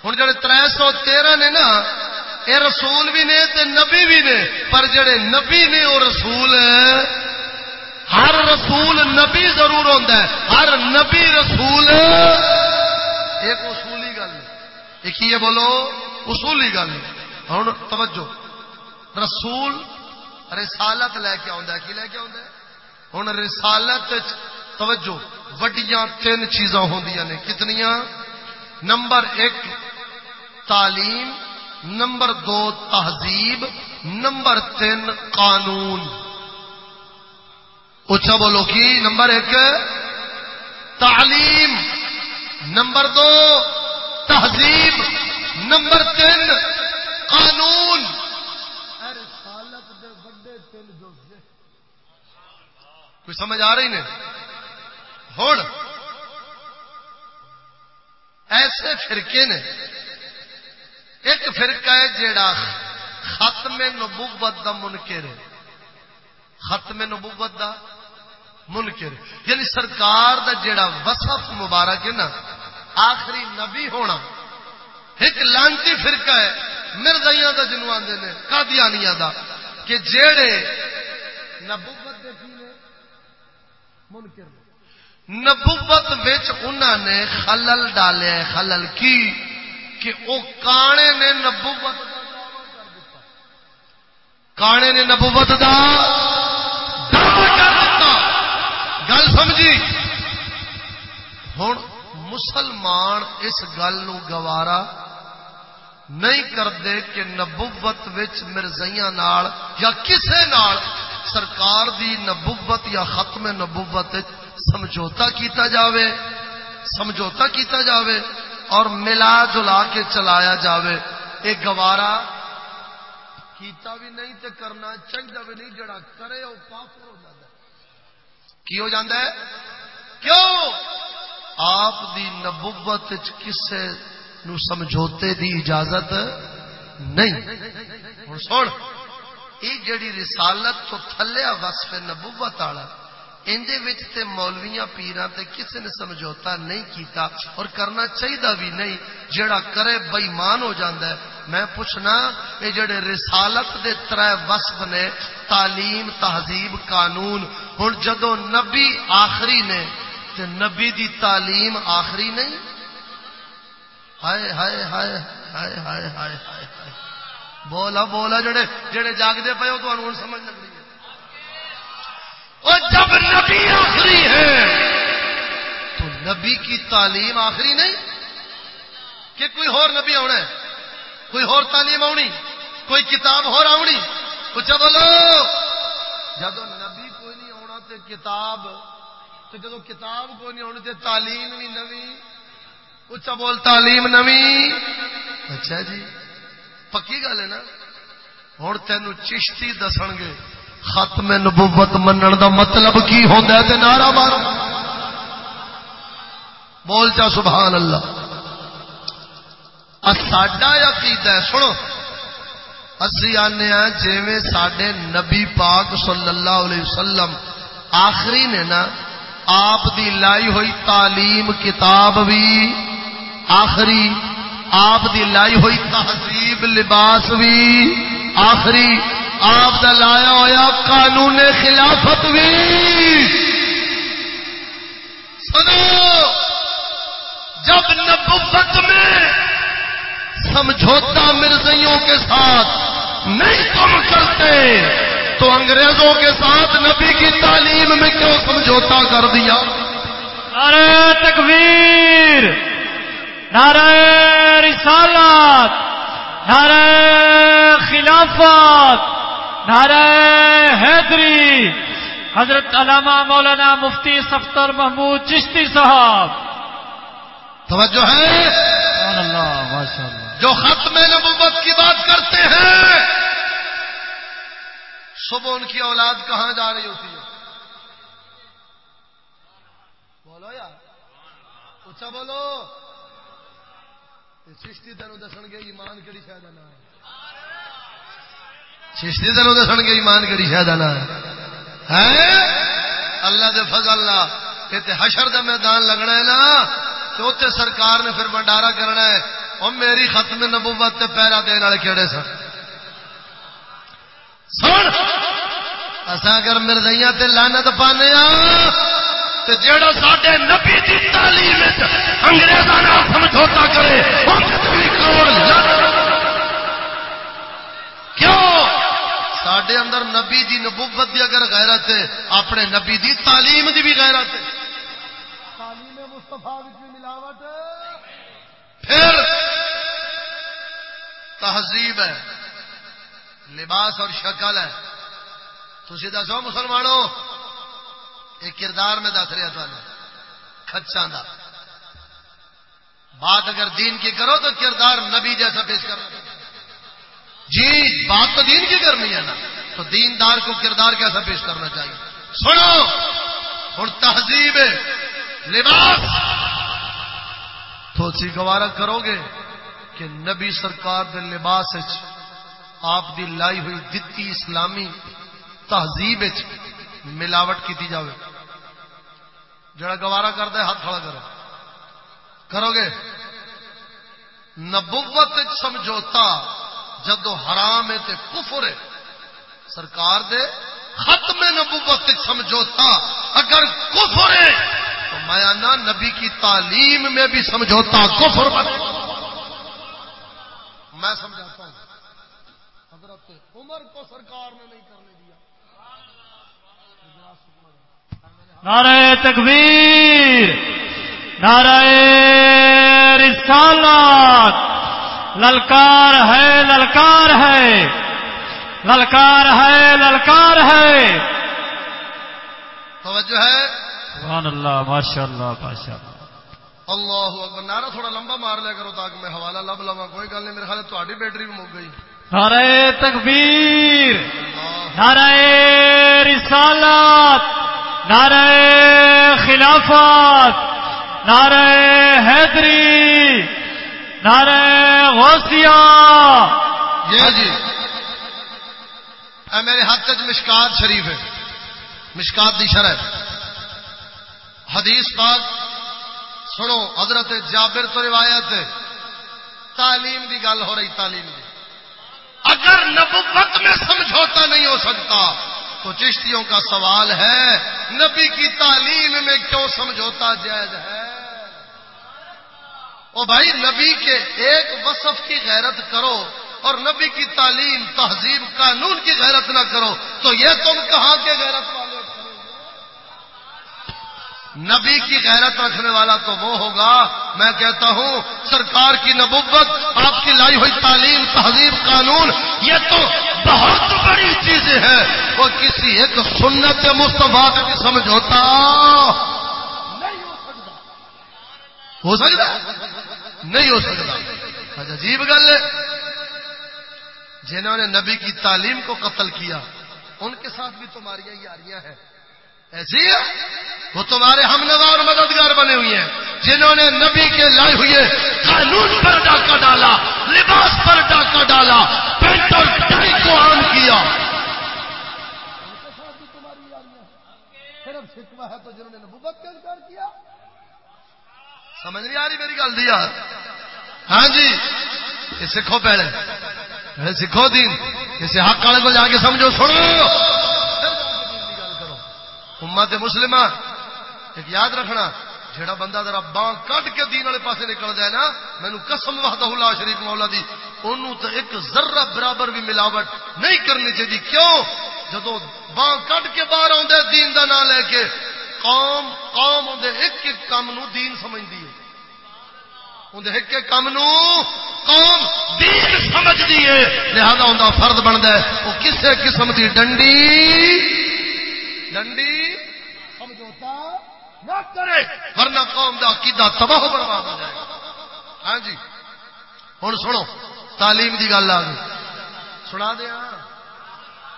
ہوں جڑے تر سو تیرہ نے نا یہ رسول بھی نے تے نبی بھی نے، پر جڑے نبی نے وہ رسول، ہر رسول نبی ضرور ہوتا ہے، ہر نبی رسول۔ ایک اصولی گل، ایک ہی بولو، اصولی گل۔ ہوں توجہ، رسول رسالت لے کے آتا کی لے کے آتا ہوں رسالت توجہ، وڈیاں تین چیزاں ہوں نے، کتنیاں؟ نمبر ایک، تعلیم نمبر دو تہذیب نمبر تین قانون۔ اچھا بولو کی؟ نمبر ایک تعلیم۔ نمبر دو تہذیب۔ نمبر تین قانون۔ کوئی سمجھ آ رہی نے ہوں ایسے فرقے نے ایک فرقہ ہے جیڑا ختم نبوت دا منکر ہے۔ ختم نبوت دا منکر یعنی سرکار دا جیڑا وصف مبارک ہے نا، آخری نبی ہونا۔ ایک لانتی فرقہ ہے مرزائیاں دا جنو آدھے نے، قادیانیاں دا، کہ جیڑے نبوت دے کی نے منکر نبوت وچ انہاں نے خلل ڈالے، خلل کی؟ کہ وہ کانے نے نبوت کانے نے نبوت دا گل سمجھی؟ ہوں مسلمان اس گل گوارا نہیں کرتے کہ نبوت مرزائیاں نال یا کسے نال سرکار دی نبوت یا ختم نبوت سمجھوتا کیتا جاوے۔ سمجھوتا کیتا جاوے۔ اور ملا جلا کے چلایا جاوے۔ یہ گوارا، کیتا بھی نہیں تے کرنا چاہیے بھی نہیں جڑا کرے وہ کافر ہو جاتا ہے کی ہو جاتا ہے؟ کیوں؟ آپ دی نبوت کسے نو سمجھوتے دی اجازت نہیں۔ ہوں سن یہ جڑی رسالت تو تھلیا وصف نبوت والا تے مولویاں پیران تے کسی نے سمجھوتا نہیں کیتا اور کرنا چاہیے بھی نہیں جڑا کرے بئیمان ہو جاندہ ہے۔ میں پوچھنا یہ جڑے رسالت دے ترے وصف نے تعلیم، تہذیب، قانون ہوں جدو نبی آخری نے، تے نبی دی تعلیم آخری نہیں؟ ہائے ہائے ہائے ہائے ہائے ہائے ہائے بولا بولا جڑے جڑے جاگتے پے ہو تو سمجھ لگ رہی ہے۔ اور جب نبی آخری ہے تو نبی کی تعلیم آخری نہیں؟ کہ کوئی اور نبی آنا ہے؟ کوئی اور تعلیم آنی کوئی کتاب اور آنی اچھا بولو جب نبی کوئی نہیں آنا تو کتاب تو جب کتاب کوئی نہیں آنی تو تعلیم بھی نوی اچھا بول تعلیم نوی۔ اچھا جی پکی گل ہے نا؟ ہوں تین چشتی دس گے۔ ختم نبوت منن دا مطلب کی ہوتا ہے نارا مارو؟ بول چا سبحان اللہ۔ ساڈا عقیدہ ہے، سنو۔ اسی آنے جی سڈے نبی پاک صلی اللہ علیہ وسلم آخری نے نا آپ دی لائی ہوئی تعلیم کتاب بھی آخری، آپ دی لائی ہوئی تہذیب لباس بھی آخری آپ دا لایا ہوا قانون خلافت بھی۔ سنو، جب نبوت میں سمجھوتا مرزیوں کے ساتھ نہیں کم کرتے، تو انگریزوں کے ساتھ نبی کی تعلیم میں کیوں سمجھوتا کر دیا؟ نعرہ تکبیر، نعرہ رسالت، نعرہ خلافت۔ نعرہ حیدری حضرت علامہ مولانا مفتی سفتر محمود چشتی صاحب۔ توجہ ہے؟ جو ختم نبوت کی بات کرتے ہیں صبح ان کی اولاد کہاں جا رہی ہوتی ہے؟ بولو یار اچھا بولو۔ چشتی تینوں دس گے ایمان کہڑی شاید ہے چشتی تینوں دس گے ایمان کہڑی شاید ہے؟ اللہ دے فضل اللہ یہ حشر دا میدان لگنا ہے نا۔ تو اتنے سرکار نے پھر بنڈارا کرنا ہے۔ اور میری ختم نبوت تے پیرا دن والے کہڑے سن؟ سن! اصا اگر مرزیا تے لانت پانے تے جیڑا ساڈے نبی دی تعلیم انگریزاں نال سمجھوتا کرے کیوں سڈے اندر نبی دی نبوت دی اگر غیرت ہے اپنے نبی دی تعلیم دی بھی غیرت ہے۔ تعلیم مصطفیٰ پھر تہذیب ہے لباس اور شکل ہے۔ تھی دسو مسلمانوں یہ کردار میں دس رہا خدشہ دا۔ بات اگر دین کی کرو تو کردار نبی جیسا پیش کرنا جی بات تو دین کی کرنی ہے نا، تو دیندار کو کردار کیسا پیش کرنا چاہیے؟ سنو اور تہذیب لباس۔ تو اسی گوارا کرو گے کہ نبی سرکار دے لباس آپ دی لائی ہوئی دتی اسلامی تہذیب ملاوٹ کی جاوے۔ جڑا گوارا کرتا ہے، ہاتھ کھڑا کرو۔ کرو گے؟ نبوت سمجھوتا جدو حرام ہے تے کفر ہے، سرکار دے ختم نبوت سمجھوتا، اگر کفر ہے، تو میں آنا نبی کی تعلیم میں بھی سمجھوتا کفر بنے۔ میں سمجھاتا ہوں، حضرت عمر کو سرکار نے نہیں کرنے دیا۔ نعرہ تکبیر، نعرہ رسالات۔ للکار ہے للکار ہے۔ للکار ہے للکار ہے۔ توجہ ہے؟ سبحان اللہ ماشاء اللہ ماشاء اللہ اللہ اکبر نعرہ تھوڑا لمبا مار لیا کرو تاکہ میں حوالہ لب لوا کوئی گل نہیں میرے خیال تاری بیٹری بھی مک گئی۔ نعرہ تکبیر نعرہ رسالت نعرہ خلافت نعرہ حیدری نعرہ غوثیہ یہ جی،, جی۔ اے میرے ہاتھ مشکات شریف ہے۔ مشکات دی شرح حدیث پاک، سنو، حضرت جابر تو روایت تعلیم دی گل ہو رہی، تعلیم دی۔ اگر نبوت میں سمجھوتا نہیں ہو سکتا، تو چشتیوں کا سوال ہے، نبی کی تعلیم میں کیوں سمجھوتا جائز ہے؟ او بھائی، نبی کے ایک وصف کی غیرت کرو اور نبی کی تعلیم، تہذیب، قانون کی غیرت نہ کرو، تو یہ تم کہاں کے غیرت والے نبی کی غیرت رکھنے والا تو وہ ہوگا، میں کہتا ہوں، سرکار کی نبوت، آپ کی لائی ہوئی تعلیم، تہذیب، قانون، یہ تو بہت بڑی چیزیں ہیں۔ وہ کسی ایک سنت مستفا کا سمجھوتا؟ ہو سکتا نہیں ہو سکتا۔ عجیب گل ہے۔ جنہوں نے نبی کی تعلیم کو قتل کیا، ان کے ساتھ بھی تمہاری یاریاں ہیں۔ ایسی ہے؟ وہ تمہارے ہم نوا اور مددگار بنے ہوئے ہیں۔ جنہوں نے نبی کے لائے ہوئے قانون پر ڈاکہ ڈالا، لباس پر ڈاکہ ڈالا، پینٹ اور ٹائی کو عام کیا۔ ہے تو جنہوں نے نبوت کا انکار کیا سمجھ نہیں آ رہی میری گل دیا ہاں جی یہ سکھو پہلے۔ پہلے سکھو دین۔ کسی حق والے کو جا کے سمجھو، سنو۔ امت مسلم ایک یاد رکھنا جہاں بندہ ذرا بان کٹ کے دین والے پاسے نکل جائے نا مینو قسم وحدہ اللہ شریف مولا دی انہوں تو ایک ذرہ برابر بھی ملاوٹ نہیں کرنی چاہیے کیوں؟ جدو بان کٹ کے باہر آدھے دین دا نام لے کے، قوم قوم اندر ایک ایک کام نو دین سمجھتی ہے۔ اندر ایک ایک کام نو قوم دین سمجھتی ہے، لہذا اندر فرد بنتا ہے۔ وہ کسے قسم کی ڈنڈی ڈنڈی سمجھوتا نہ کرے، ورنہ قوم کا عقیدہ تباہ برباد ہو جائے۔ گا ہاں جی ہوں سنو، تعلیم کی گل آ گئی۔ سنا دیا؟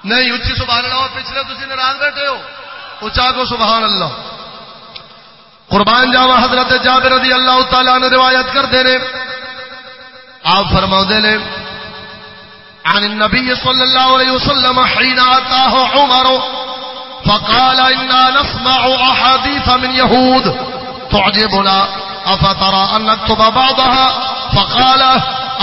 نہیں اچھی سبحان اللہ پچھلے تھی ناراض بیٹھے ہو۔ اچا کو سبحان اللہ۔ قربان جاوا حضرت جابر رضی اللہ تعالیٰ نے روایت کرتے رہے آپ فرما نے، عن النبي صلى الله عليه وسلم حين آتاه عمر، فقال إنا نسمع أحاديث من يهود تعجبنا أفترى أن نكتب بعضها فقال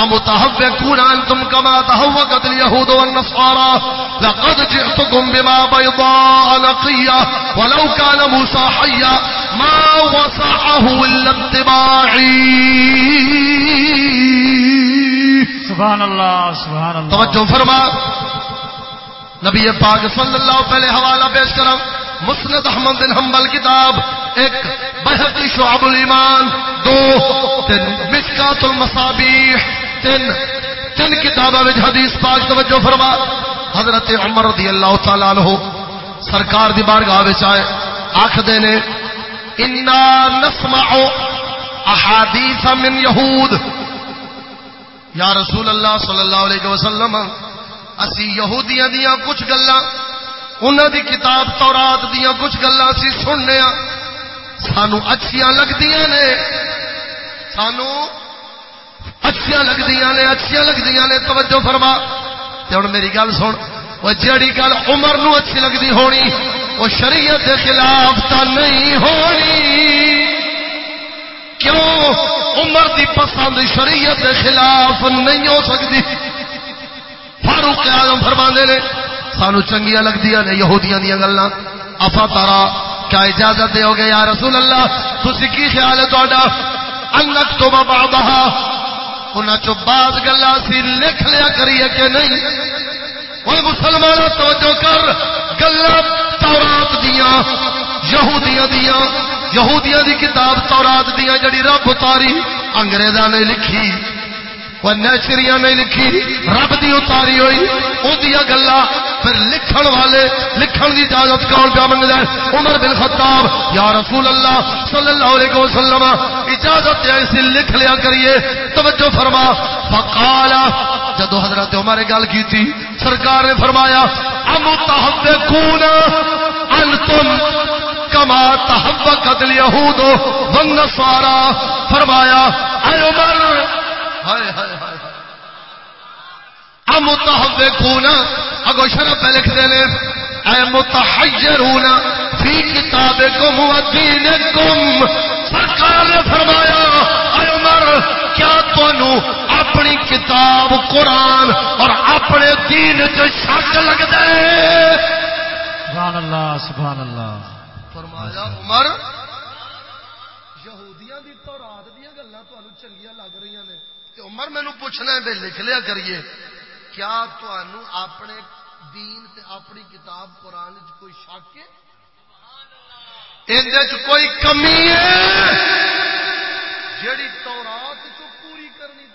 أمتهفكون أنتم كما تهوكت اليهود والنصارى لقد جئتكم بما بيضاء نقية ولو كان موسى حيا ما وسعه إلا اتباعي سبحان الله سبحان الله توجه فرما. نبی پاک صلی اللہ پہلے حوالہ پیش کرم. مسند احمد بن حنبل کتاب ایک بحقی شعب الایمان. دو تین مشکات المصابیح. تین تین کتابہ وچ حدیث پاک توجہ فرما. حضرت عمر رضی اللہ تعالی عنہ سرکار دی بارگاہ وچ آئے آکھ دے نے انا نسمع احادیث من یہود یا رسول اللہ صلی اللہ علیہ وسلم، اسی یہودیاں دیا کچھ گلا انہوں دی کتاب تورات دیا کچھ گلا اسی سننے ہاں سانو اچھیاں لگتی نے۔ سانو اچھیاں لگتی نے، اچھیاں لگتی نے، توجہ فرما۔ ہوں میری گل سن، وہ جیڑی گل عمر نو اچھی لگتی ہونی وہ شریعت کے خلاف تو نہیں ہونی۔ کیوں؟ عمر دی پسند شریعت خلاف نہیں ہو سکتی۔ فاروق آزم فرما نے، سانو چنگیا لگتی نے یہودیاں دیا گلا افا تارا، کیا اجازت دے گے یا رسول اللہ؟ تھی کی خیال ہے تا انک تو بابا ان بعض گلا سی لکھ لیا کریے کہ نہیں؟ ہوں مسلمان توجہ کر گلا تورات دیا یہودیاں دیا یہودیاں دی کتاب تورات دیا جڑی رب اتاری انگریزاں نے لکھی۔ نیچری نے لکھی، رب دی اتاری ہوئی۔ اندیا گلا پھر لکھن والے، لکھن دی اجازت کون پیا منگ جائے عمر بن خطاب، یا رسول اللہ صلی اللہ علیہ وسلم، اجازت ایسی لکھ لیا کریے۔ توجہ فرما۔ فقالا جدو حضرت عمر گل کی تھی سرکار نے فرمایا، ام تحبکون انتم کما تحبکت الیہود والنصارى فرمایا، اے عمر! متحونا اگو شرف پہ لکھتے ہیں اے متحجرون فی و سرکار نے فرمایا اے عمر کیا اپنی کتاب قرآن اور اپنے دین سے شک لگ دے سبحان اللہ سبحان اللہ۔ فرمایا عمر یہودیاں دی تو رات دیا گلا چنگیا لگ رہی نے۔ عمر مینو پوچھنا بے لکھ لیا کریے۔ کیا اپنے دین تے اپنی کتاب قرآن چ کوئی شک ہے؟ کوئی کمی ہے؟ جیڑی تورات چ پوری کرنی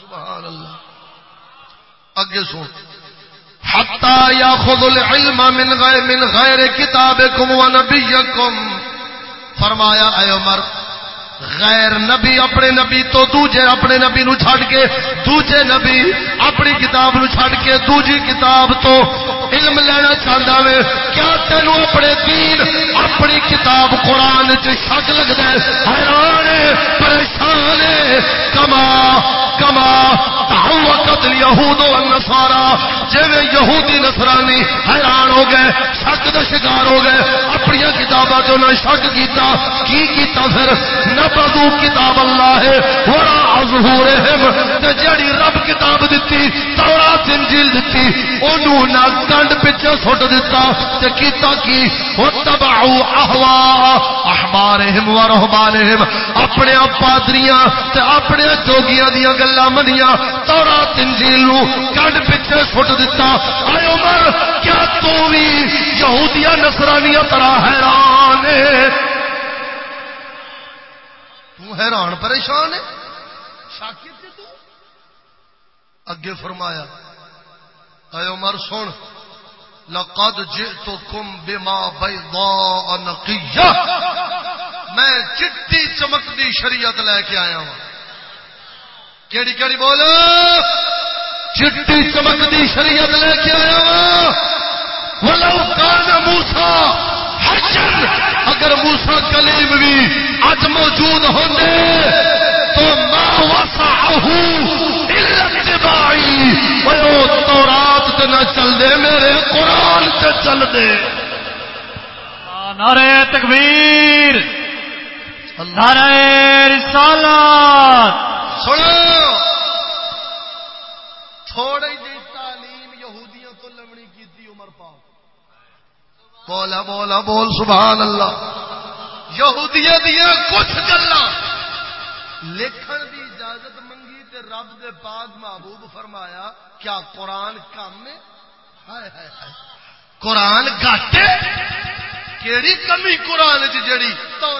سبحان اللہ۔ اگے سو حتا یا خود العلم من غیر من غیر کتابکم و نبیکم۔ فرمایا، اے عمر غیر نبی اپنے نبی تو دوجے اپنے نبی نو چھڑ کے دوجے نبی اپنی کتاب نو چھڑ کے دوجی کتاب تو علم لینا چاہتا ہے کیا تینو اپنے دین، اپنی کتاب قرآن چک لگتا ہے؟ حیران پریشان کما کما وقت یہود نسارا جی یہودی نسرانی حیران ہو گئے، شک کا شکار ہو گئے اپنی کتاباں تو نہ شک کیتا، کی کیتا پھر؟ نہ کتاب اللہ ہے بڑا ازہور جڑی رب کتاب دیتی تورا انجیل دیتی انہوں نہ کنڈ پیچھے سٹ دیتا تے کیتا کی؟ وتبعوا احوا، احبارہم ورہبانہم اپنے پادریاں، تے اپنے جوگیاں دیاں گلاں منیاں تورا انجیل نو کنڈ پیچھے سٹ دیتا اے عمر کیا تو بھی یہودیاں نصرانیاں طرح حیران ہے تو حیران پریشان ہے شاکر تو اگے فرمایا اے عمر سن لقد جئتکم بما بیضاء نقیہ میں چٹی چمکتی شریعت لے کے آیا ہوں کیڑی کیڑی بولو۔ چٹی چمکتی شریعت لے کے آیا ولو کان موسی حجر۔ اگر موسا کلیم بھی اج موجود ہوتے تو تو رات نہ چل دے میرے قرآن سے چل دے نعرہ تکبیر، نعرہ رسالت سنو۔ تھوڑی جی تعلیم یہودیوں تو لمڑی کی عمر پاک۔ بولا بولا، بول، سبحان اللہ۔ یہودیاں دیا کچھ گلا لکھن دی اجازت منگی تے رب دے پاک محبوب فرمایا، کیا قرآن کم ہے؟ قرآن گھٹ کیڑی کمی قرآن جڑی تو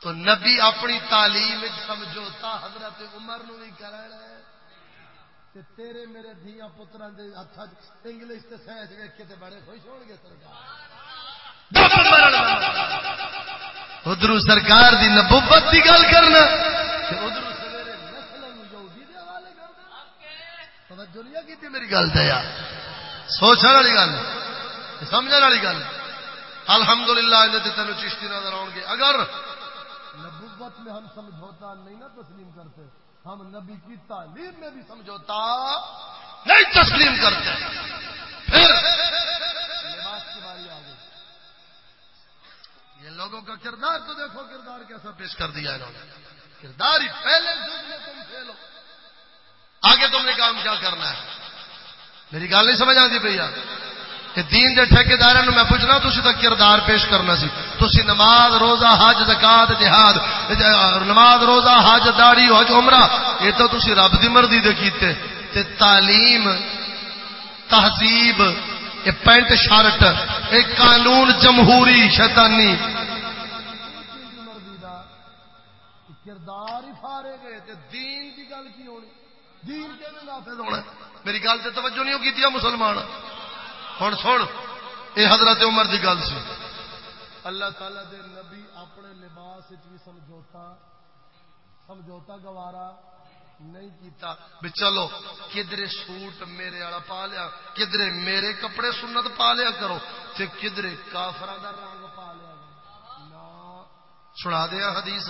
تو نبی اپنی تعلیم سمجھوتا حضرت عمر نو بھی کرا ہے تیرے میرے دیا پترا ہاتھ انگلش سے سائنس ویک کے بڑے خوش ہو گے ادھر سرکار دی نبوت کی گل کرنا توجہ نہیں کی میری گل تو یار؟ سوچنے والی گل سمجھنے والی گل۔ الحمد للہ تین چشتی نظر آؤ گے۔ اگر نبوت میں ہم سمجھوتا نہیں نا تسلیم کرتے۔ ہم نبی کی تعلیم میں بھی سمجھوتا نہیں تسلیم کرتے۔ پھر لباس کی باری آ گئی۔ یہ لوگوں کا کردار تو دیکھو، کردار کیسا پیش کر دیا انہوں نے۔ کردار ہی پہلے میں تم کھیلو آگے تم نے کام کیا کرنا ہے؟ میری گل نہیں سمجھ آتی بھیا کہ دین دے ٹھیکیدار میں پوچھنا تھی تو کردار پیش کرنا سی۔ تھی نماز، روزہ، حج، زکات، جہاد، نماز، روزہ، حج داڑی حج، عمرہ، یہ تو تھی رب کی مرضی دے کیتے۔ تے تعلیم، تہذیب یہ پینٹ شرٹ یہ قانون جمہوری، شیطانی۔ کردار ہی فارے گئے دین گل کی ہونی؟ دین کے نافذ ہونا میری گل سے توجہ نہیں کی مسلمان؟ ہوں سن یہ حضرت عمر کی گل سی۔ اللہ تعالی دے نبی اپنے لباس بھی سمجھوتا سمجھوتا گوارا نہیں کیتا۔ بھی چلو کدھر سوٹ میرے والا پا لیا کدھر میرے کپڑے سنت پا لیا کرو تے کدھر کافر رنگ پا لیا۔ سنا دیا حدیث۔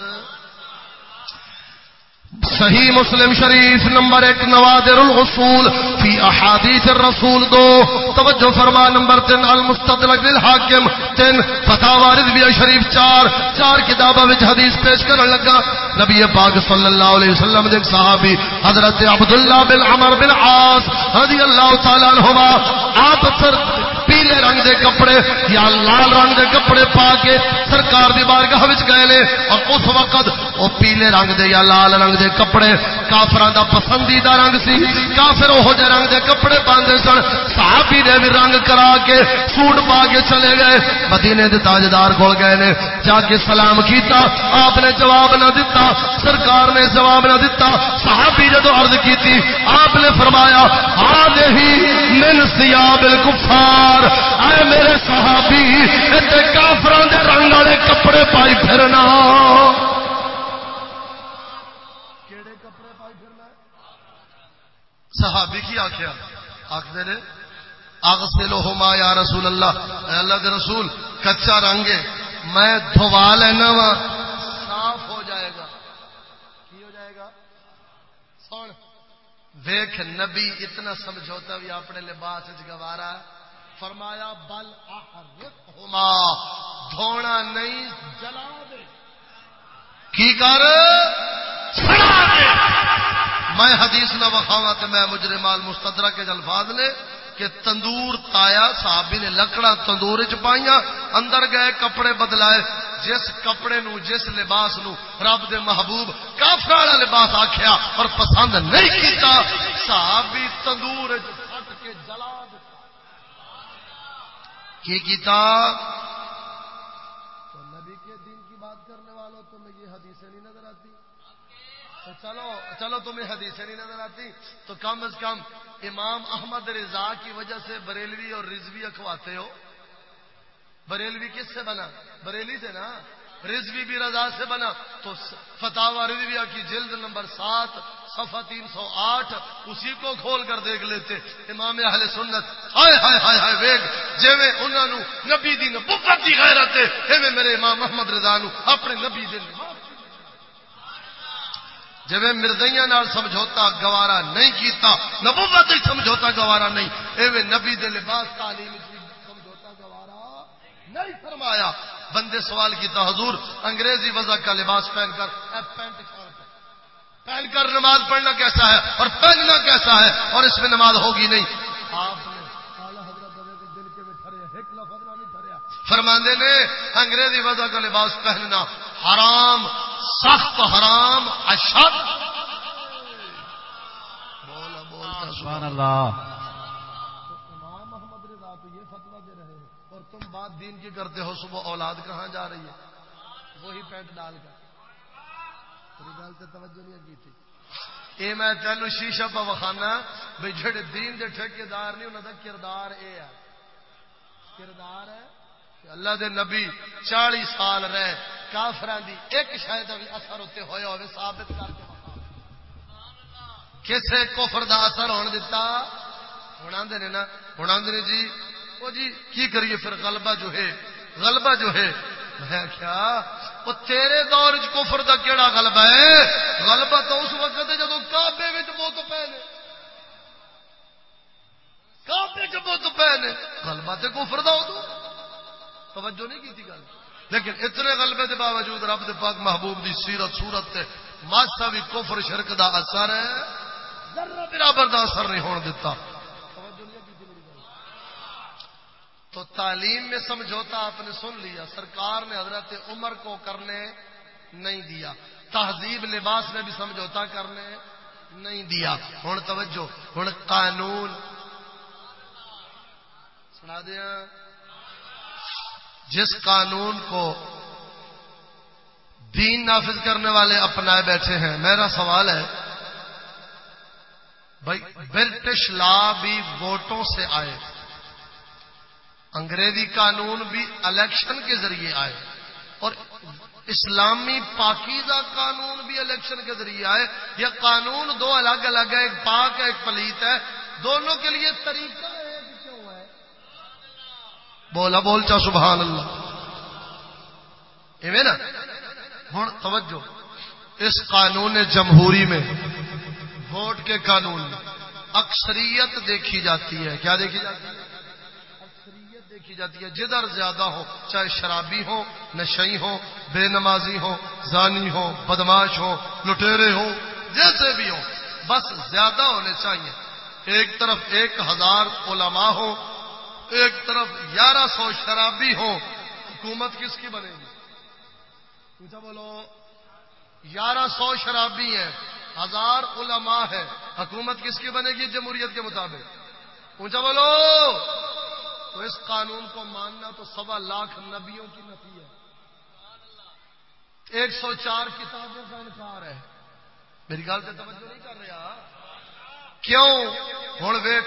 صحیح مسلم شریف نمبر ایک نوادر الغصول فی احادیث الرسول دو، توجہ فرما، نمبر تین المستدرک للحاکم، تین فتاوہ رضویہ شریف چار چار کتابہ وچ حدیث پیش کرنے لگا۔ نبی پاک صلی اللہ علیہ وسلم دیکھ صحابی، حضرت عبداللہ بن عمر بن عاص رضی اللہ تعالیٰ عنہما، آپ پیلے رنگ دے کپڑے یا لال رنگ دے کپڑے پا کے سرکار دی بارگاہ وچ گئے نے اور اس وقت او پیلے رنگ دے یا لال رنگ دے کپڑے کافراں دا پسندیدہ رنگ سی۔ کافر او جے رنگ دے کپڑے پاندے سن۔ صحابی نے بھی رنگ کرا کے سوٹ پا کے چلے گئے۔ مدینے دے تاجدار کول گئے نے جا کے سلام کیتا۔ آپ نے جواب نہ دیتا سرکار نے جواب نہ دیتا صحابی جدو عرض کیتی، آپ نے فرمایا ہاں آج ہی من سیاب الکفار اے میرے صحابی، اتنے کافران دے رنگ والے کپڑے پائی پھرنا۔ صحابی کی آخیا آخر نے؟ اگ سے لو یا رسول اللہ۔ اے اللہ کے رسول، کچا رنگ ہے۔ میں دھوا لینا وا، صاف ہو جائے گا۔ کی ہو جائے گا؟ سن ویخ نبی اتنا سمجھوتا بھی اپنے لباس گوارا۔ ہے فرمایا، بل ہوما دھونا نہیں، جلا دے۔ کی کر؟ میں حدیث نہ وکھاوا تو میں مجرے مال مستدرا کے الفاظ نے کہ تندور تایا، صحابی نے لکڑا تندور چ پائیاں، اندر گئے، کپڑے بدلائے۔ جس کپڑے نو، جس لباس نو رب دے محبوب کافر والا لباس آخیا اور پسند نہیں کیتا، صحابی تندور پھٹ کے جلا کی کتاب تو نبی کے دین کی بات کرنے والوں تمہیں یہ حدیثیں نہیں نظر آتی؟ تو چلو چلو تمہیں حدیثیں نہیں نظر آتی؟ تو کم از کم امام احمد رضا کی وجہ سے بریلوی اور رضوی اخواتے ہو۔ بریلوی کس سے بنا؟ بریلی سے نا؟ رضوی بھی رضا سے بنا تو فتح رضویہ کی جلد نمبر سات، صفحہ تین سو آٹھ، اسی کو کھول کر دیکھ لیتے۔ امام اہل سنت، ہائے ہائے ہائے ہائے، ویگ جی میں انہوں نے نبی دی نبوت دی غیرت ہے۔ میرے امام محمد رضا نو اپنے نبی دن جی مردئیاں نال سمجھوتا گوارا نہیں کیتا، نبوت ہی سمجھوتا گوارا نہیں۔ ایویں نبی دے لباس تعلیم سمجھوتا گوارا نہیں فرمایا۔ بندے سوال کیتا حضور انگریزی وضع کا لباس پہن کر پینٹ پہن کر نماز پڑھنا کیسا ہے؟ اور پہننا کیسا ہے؟ اور اس میں نماز ہوگی نہیں۔ آپ نے فرماندے نے انگریزی وضع کا لباس پہننا حرام سخت حرام اشد۔ سبحان اللہ امام محمد رضا تو یہ فتوا دے رہے ہیں اور تم بات دین کی کرتے ہو، صبح اولاد کہاں جا رہی ہے؟ وہی پینٹ ڈال کر۔ گل سے توجہ نہیں کی تھی۔ اے میں تینوں شیشہ پا وخانا بھائی جڑے دین دے ٹھیکیدار نہیں انہوں کا کردار اے ہے۔ کردار ہے اللہ دے نبی چالی سال رہے کافران دی ایک شاید ابھی اثر ہوتے ہوئے ہوئے، ثابت کر کے کسے کفر دا اثر ہونے دیتا ہونا دے نا ہونا دے جی۔ وہ جی کی کریے پھر غلبہ جو ہے؟ غلبہ جو ہے؟ میں کیا؟ وہ تیرے دور چ کفر دا کیڑا غلبہ ہے؟ غلبہ تو اس وقت ہے جب کابے بہت پے نے کابے چ بہت پے نے غلبہ تے کفر دا ادو۔ توجہ نہیں کی گل۔ لیکن اتنے غلبے کے باوجود رب دے پاک محبوب دی سیرت، سورت تے ماسا بھی کفر شرک دا اثر ہے۔ ذرہ برابر دا اثر نہیں ہون دیتا۔ تو تعلیم میں سمجھوتا آپ نے سن لیا، سرکار نے حضرت عمر کو کرنے نہیں دیا، تہذیب لباس میں بھی سمجھوتا کرنے نہیں دیا۔ ہوں توجہ ہوں قانون۔ سنا دیا؟ جس قانون کو دین نافذ کرنے والے اپنائے بیٹھے ہیں، میرا سوال ہے، بھائی برٹش لا بھی ووٹوں سے آئے۔ انگریزی قانون بھی الیکشن کے ذریعے آئے اور اسلامی پاکیزہ قانون بھی الیکشن کے ذریعے آئے۔ یہ قانون دو الگ الگ ہے، ایک پاک ہے، ایک پلیت ہے۔ دونوں کے لیے طریقہ بولا بول چا سبحان اللہ۔ ایویں نا۔ ہوں توجہ۔ اس قانون جمہوری میں، ووٹ کے قانون میں اکثریت دیکھی جاتی ہے۔ کیا دیکھی جاتی ہے؟ جاتی ہے۔ جدھر زیادہ ہو، چاہے شرابی ہو، نشئی ہو، بے نمازی ہو، زانی ہو، بدماش ہو، لٹیرے ہو، جیسے بھی ہو، بس زیادہ ہونے چاہیے۔ ایک طرف ایک ہزار علماء ہو، ایک طرف گیارہ سو شرابی ہو، حکومت کس کی بنے گی؟ پوچھا بولو گیارہ سو شرابی ہیں، ہزار علماء ہے حکومت کس کی بنے گی؟ جمہوریت کے مطابق۔ اونچا بولو تو اس قانون کو ماننا تو سوا لاکھ نبیوں کی نفی ہے۔ ایک سو چار کتابوں کا انکار ہے۔ میری گل سے توجہ نہیں کر رہا کیوں؟ ہوں ویخ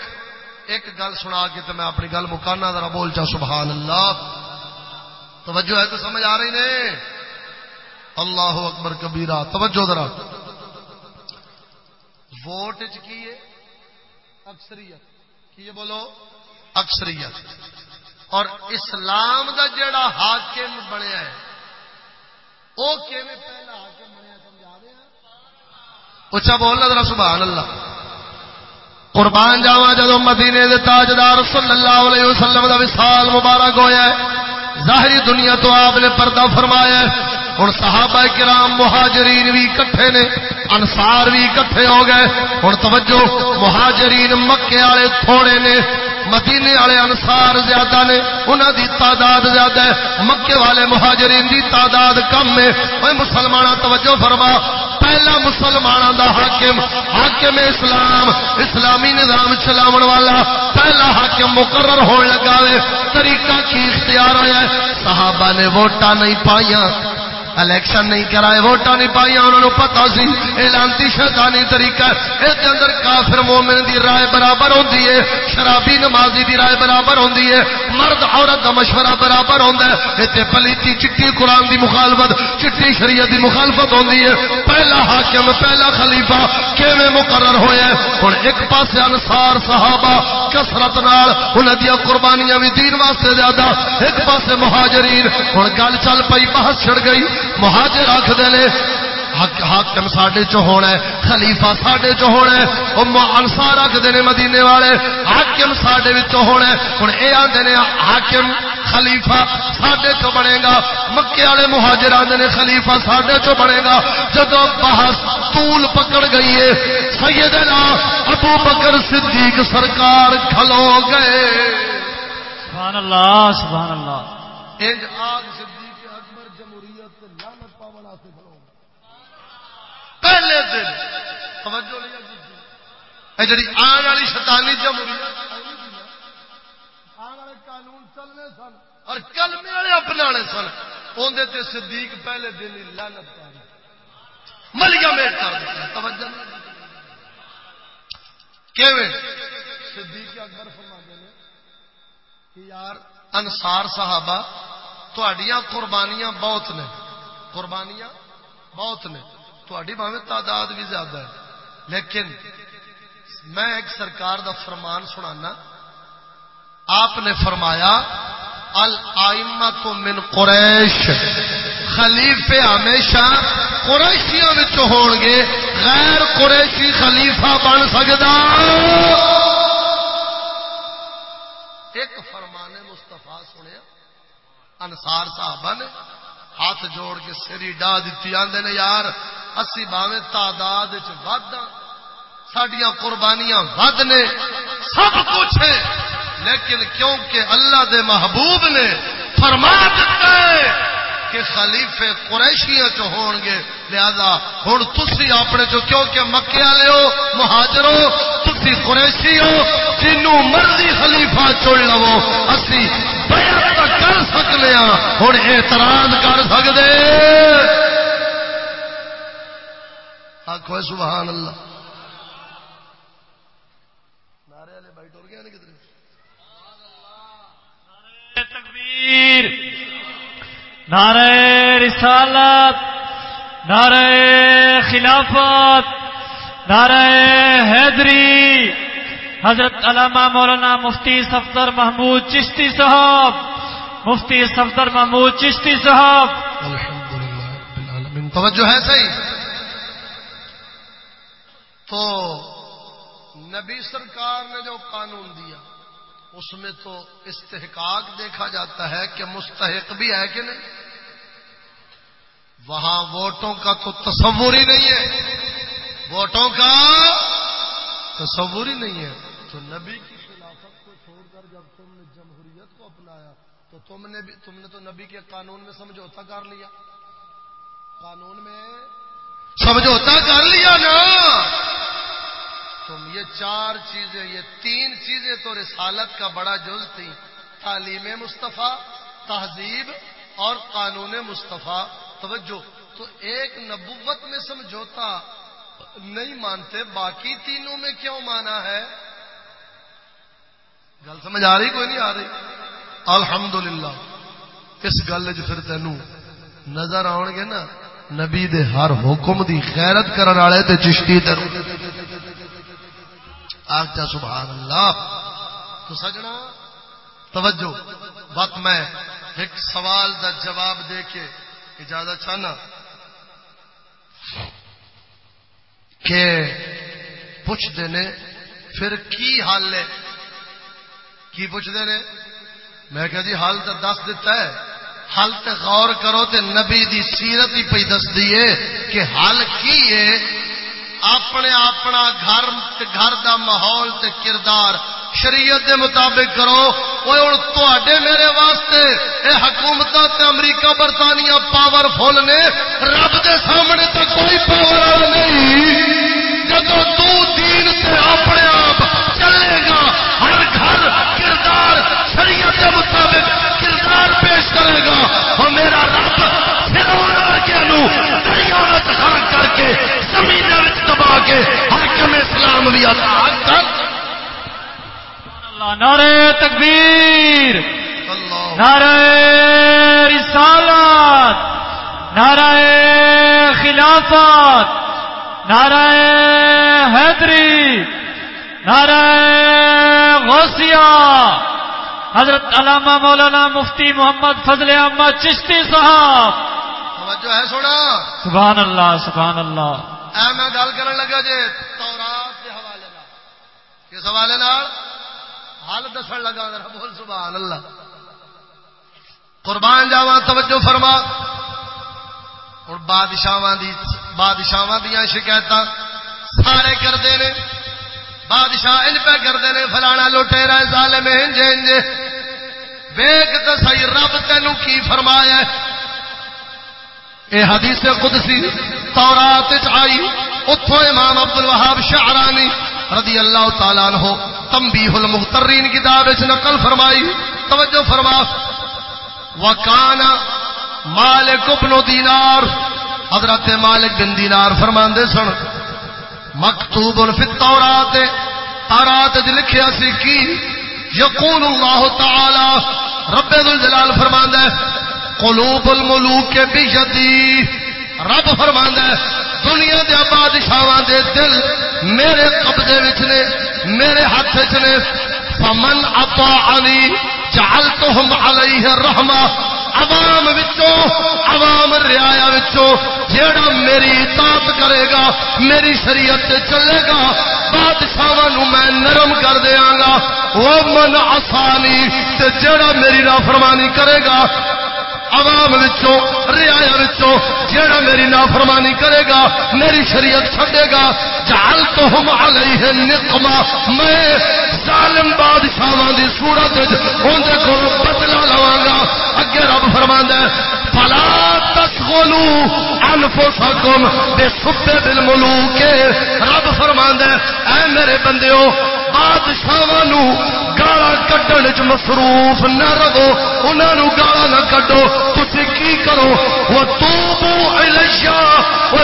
ایک گل سنا کے تو میں اپنی گل مکانا ذرا بول چا سبحان اللہ توجہ ہے تو سمجھ آ رہی نے؟ اللہ اکبر کبیرہ، توجہ ذرا۔ ووٹ کی ہے؟ اکثریت۔ کی بولو؟ اکثریت۔ اور اسلام دا جڑا حاکم بنیا ہے وہ پہلا حاکم بنیا سمجھا دیا اچھا بولنا ذرا، سبحان اللہ۔ قربان جاوا جدو مدینے دے تاجدار صلی اللہ علیہ وسلم دا وصال مبارک ہویا ہے، ظاہری دنیا تو آپ نے پردہ فرمایا ہے۔ ہوں صحابہ کرام مہاجرین بھی کٹھے نے انسار بھی کٹھے ہو گئے۔ ہوں توجہ، مہاجرین مکے والے تھوڑے نے، مدینے والے انسار زیادہ نے انہوں دی تعداد زیادہ ہے۔ مکے والے مہاجرین دی تعداد کم ہے۔ وہ مسلمان توجہ فرما۔ پہلا مسلمانوں دا حاکم حاکم اسلام، اسلامی نظام چلاو والا۔ پہلا حاکم مقرر ہونے لگا طریقہ کی اختیار ہوا صحابہ نے ووٹاں نہیں پائیاں۔ الیکشن نہیں کرائے، ووٹاں نہیں پائی انہوں نے پتا سی۔ اعلانتی شیطانی طریقہ اس اندر کافر مومن دی رائے برابر ہوندی ہے، شرابی نمازی دی رائے برابر ہوندی ہے، مرد، عورت دا مشورہ برابر ہوندا ہے۔ ایتھے پلیتی چٹی قرآن دی مخالفت چٹی شریعت دی مخالفت ہوندی ہے۔ پہلا حاکم، پہلا خلیفہ کیویں مقرر ہویا ہے؟ ہن ایک پاسے انصار صحابہ کثرت نال، انہاں دی قربانیاں بھی دین واسطے زیادہ، ایک پاسے مہاجرین۔ ہن گل چل پئی، بحث چھڑ گئی۔ مہاجر آخر نے حاکم ساڈے چ ہونا ہے خلیفہ ساڈے چ ہونا ہے وہ انسار آخر نے مدینے والے حاکم ساڈے ہونا ہے ہوں یہ آتے نے حاکم خلیفہ ساڈے چ بنے گا مکے والے مہاجر آتے نے خلیفہ ساڈے چ بنے گا جب بحث طول پکڑ گئی ہے سیدنا ابو بکر صدیق سرکار کھلو گئے۔ سبحان اللہ سبحان اللہ۔ آگ پہلے دن۔ توجہ نہیں جی۔ آن والی شیطانی جمہوریت آن والے قانون چلنے سن اور کلمے والے اپنا سن۔ اندر صدیق پہلے دن ہی لانت پا ملیا میٹ کر دیتا توجہ جی۔ صدیق اکبر فرما نے کہ یار انسار صحابہ تھوڑیاں قربانیاں بہت نے۔ قربانیاں بہت نے۔ تھوڑی باوے تعداد بھی زیادہ ہے۔ لیکن میں ایک سرکار دا فرمان سنانا۔ آپ نے فرمایا المت من قریش۔ خلیفے ہمیشہ قریشیوں ہو گے۔ غیر قریشی خلیفہ بن سکتا ایک فرمان مستفا سنیا۔ انسار صاحب نے ہاتھ جوڑ کے سری ڈا دیتی آدھے نے یار اسی باوے تعداد ود سڈیا قربانیاں ود نے۔ سب کچھ ہے۔ لیکن کیونکہ اللہ دے محبوب نے فرما دیتا ہے کہ خلیفے قریشیاں چ ہون گے، لہذا ہوں تھی اپنے چو کیونکہ مکے والے ہو مہاجرو تھی قریشی ہو، جنوں مرضی خلیفہ چن لو۔ اسی کر سکتے ہاں ہوں اعتراض کر سکتے آخو سبحان اللہ۔ نعرے والے بھائی ٹور گیا کدھر؟ تکبیر نعرہ رسالت نعرہ خلافت نعرہ حیدری۔ حضرت علامہ مولانا مفتی صفدر محمود چشتی صاحب مفتی صفدر محمود چشتی صاحب۔ الحمدللہ توجہ ہے صحیح؟ تو نبی سرکار نے جو قانون دیا، اس میں تو استحقاق دیکھا جاتا ہے کہ مستحق بھی ہے کہ نہیں۔ وہاں ووٹوں کا تو تصور ہی نہیں ہے۔ ووٹوں کا تصور ہی نہیں ہے۔ تو نبی کی خلافت کو چھوڑ کر جب جب تم نے جمہوریت کو اپنایا، تو تم نے بھی، تم نے تو نبی کے قانون میں سمجھوتا کر لیا۔ قانون میں سمجھوتا کر لیا نا۔ تم، یہ چار چیزیں، یہ تین چیزیں تو رسالت کا بڑا جز تھی تعلیم مصطفیٰ، تہذیب اور قانون مصطفیٰ۔ توجہ، تو ایک نبوت میں سمجھوتا نہیں مانتے، باقی تینوں میں کیوں مانا ہے؟ گل سمجھ آ رہی کوئی نہیں آ رہی؟ الحمدللہ، اس گل چ پھر تینوں نظر آن گے نا۔ نبی دے ہر حکم دی خیرت کرن والے تے چشتی تے آختا سبحان اللہ۔ تو سجنا، توجہ۔ وقت میں ایک سوال دا جواب دے کے اجازت چاہنا۔ کہ پوچھتے نے، پھر کی حل ہے؟ کی پوچھتے نے؟ میں کہ جی حل تو دس دیتا ہے۔ حل تے غور کرو تے نبی دی سیرت ہی پی دس دیے کہ حل کی ہے؟ اپنے اپنا گھر گھر دا ماحول تے کردار شریعت دے مطابق کرو۔ وہ ہوں تے میرے واسطے اے حکومت تے امریکہ برطانیہ پاور فل نے رب دے سامنے تو کوئی پاور نہیں۔ جب تو دین تے اپنے آپ چلے گا، ہر گھر، کردار شریعت کے مطابق کردار پیش کرے گا۔ وہ میرا رب دریا کر کے زمین دبا کے حاکم اسلام بھی عطا کر۔ نعرہ تکبیر نعرہ رسالت نعرہ خلافت نعرہ حیدری نعرہ غوثیہ۔ حضرت علامہ مولانا مفتی محمد فضل احمد چشتی صاحب توجہ ہے سونا سبحان اللہ سبحان اللہ۔ اے میں گل کرن لگا جی تورات کے حوالے کس حوالے حل دسن لگا ذرا بول سبحان اللہ۔ قربان جاوا توجہ فرما۔ اور بادشاہ دی بادشاہ دیا شکایت سارے کرتے ہیں بادشاہ ان پہ کرتے ہیں فلانا لوٹے رہے ظالم انج انج۔ ویگ تو سی رب تینوں کی فرمایا اے حدیث قدسی تورات آئی اتو امام عبد الوہاب شعرانی رضی اللہ تعالیٰ عنہ تنبیہ المغترین کتاب اس نقل فرمائی۔ توجہ فرما۔ وکانا مالک ابن دینار۔ حضرت مالک بن دینار فرمان دے سن، مکتوب فی التورات، تورات جو لکھیا سی کی، یقول اللہ تعالی، رب ذوالجلال فرمان دے قلوب الملوک بیدی رب فرماندا ہے، دنیا دے بادشاہاں دے دل میرے قبضے وچ نے، میرے ہاتھ وچ نے۔ فمن اطاعنی جعلتهم علیہ رحمہ عوام وچوں، عوام رعایا وچوں، جیڑا میری اطاعت کرے گا، میری شریعت تے چلے گا بادشاہاں نو میں نرم کر دیاں گا وہ من آسانی تے جیڑا میری نافرمانی کرے گا عوام وچوں رعایا وچوں جیڑا میری نافرمانی کرے گا، میری شریعت چھڈے گا جعل تو ہم علیہ نقما میں ظالم بادشاہاں دی صورت وچ اون دے کول بدلا لواں گا اگے رب فرماندا ہے، فلا تشغلوا انفسكم بسب بالملوک رب فرماندا ہے، اے میرے بندیو بادشاہاں مصروف نہ رہو، انہاں نو گالا نہ کڈو۔ تسی کی کرو؟ وہ توبو الیہ وہ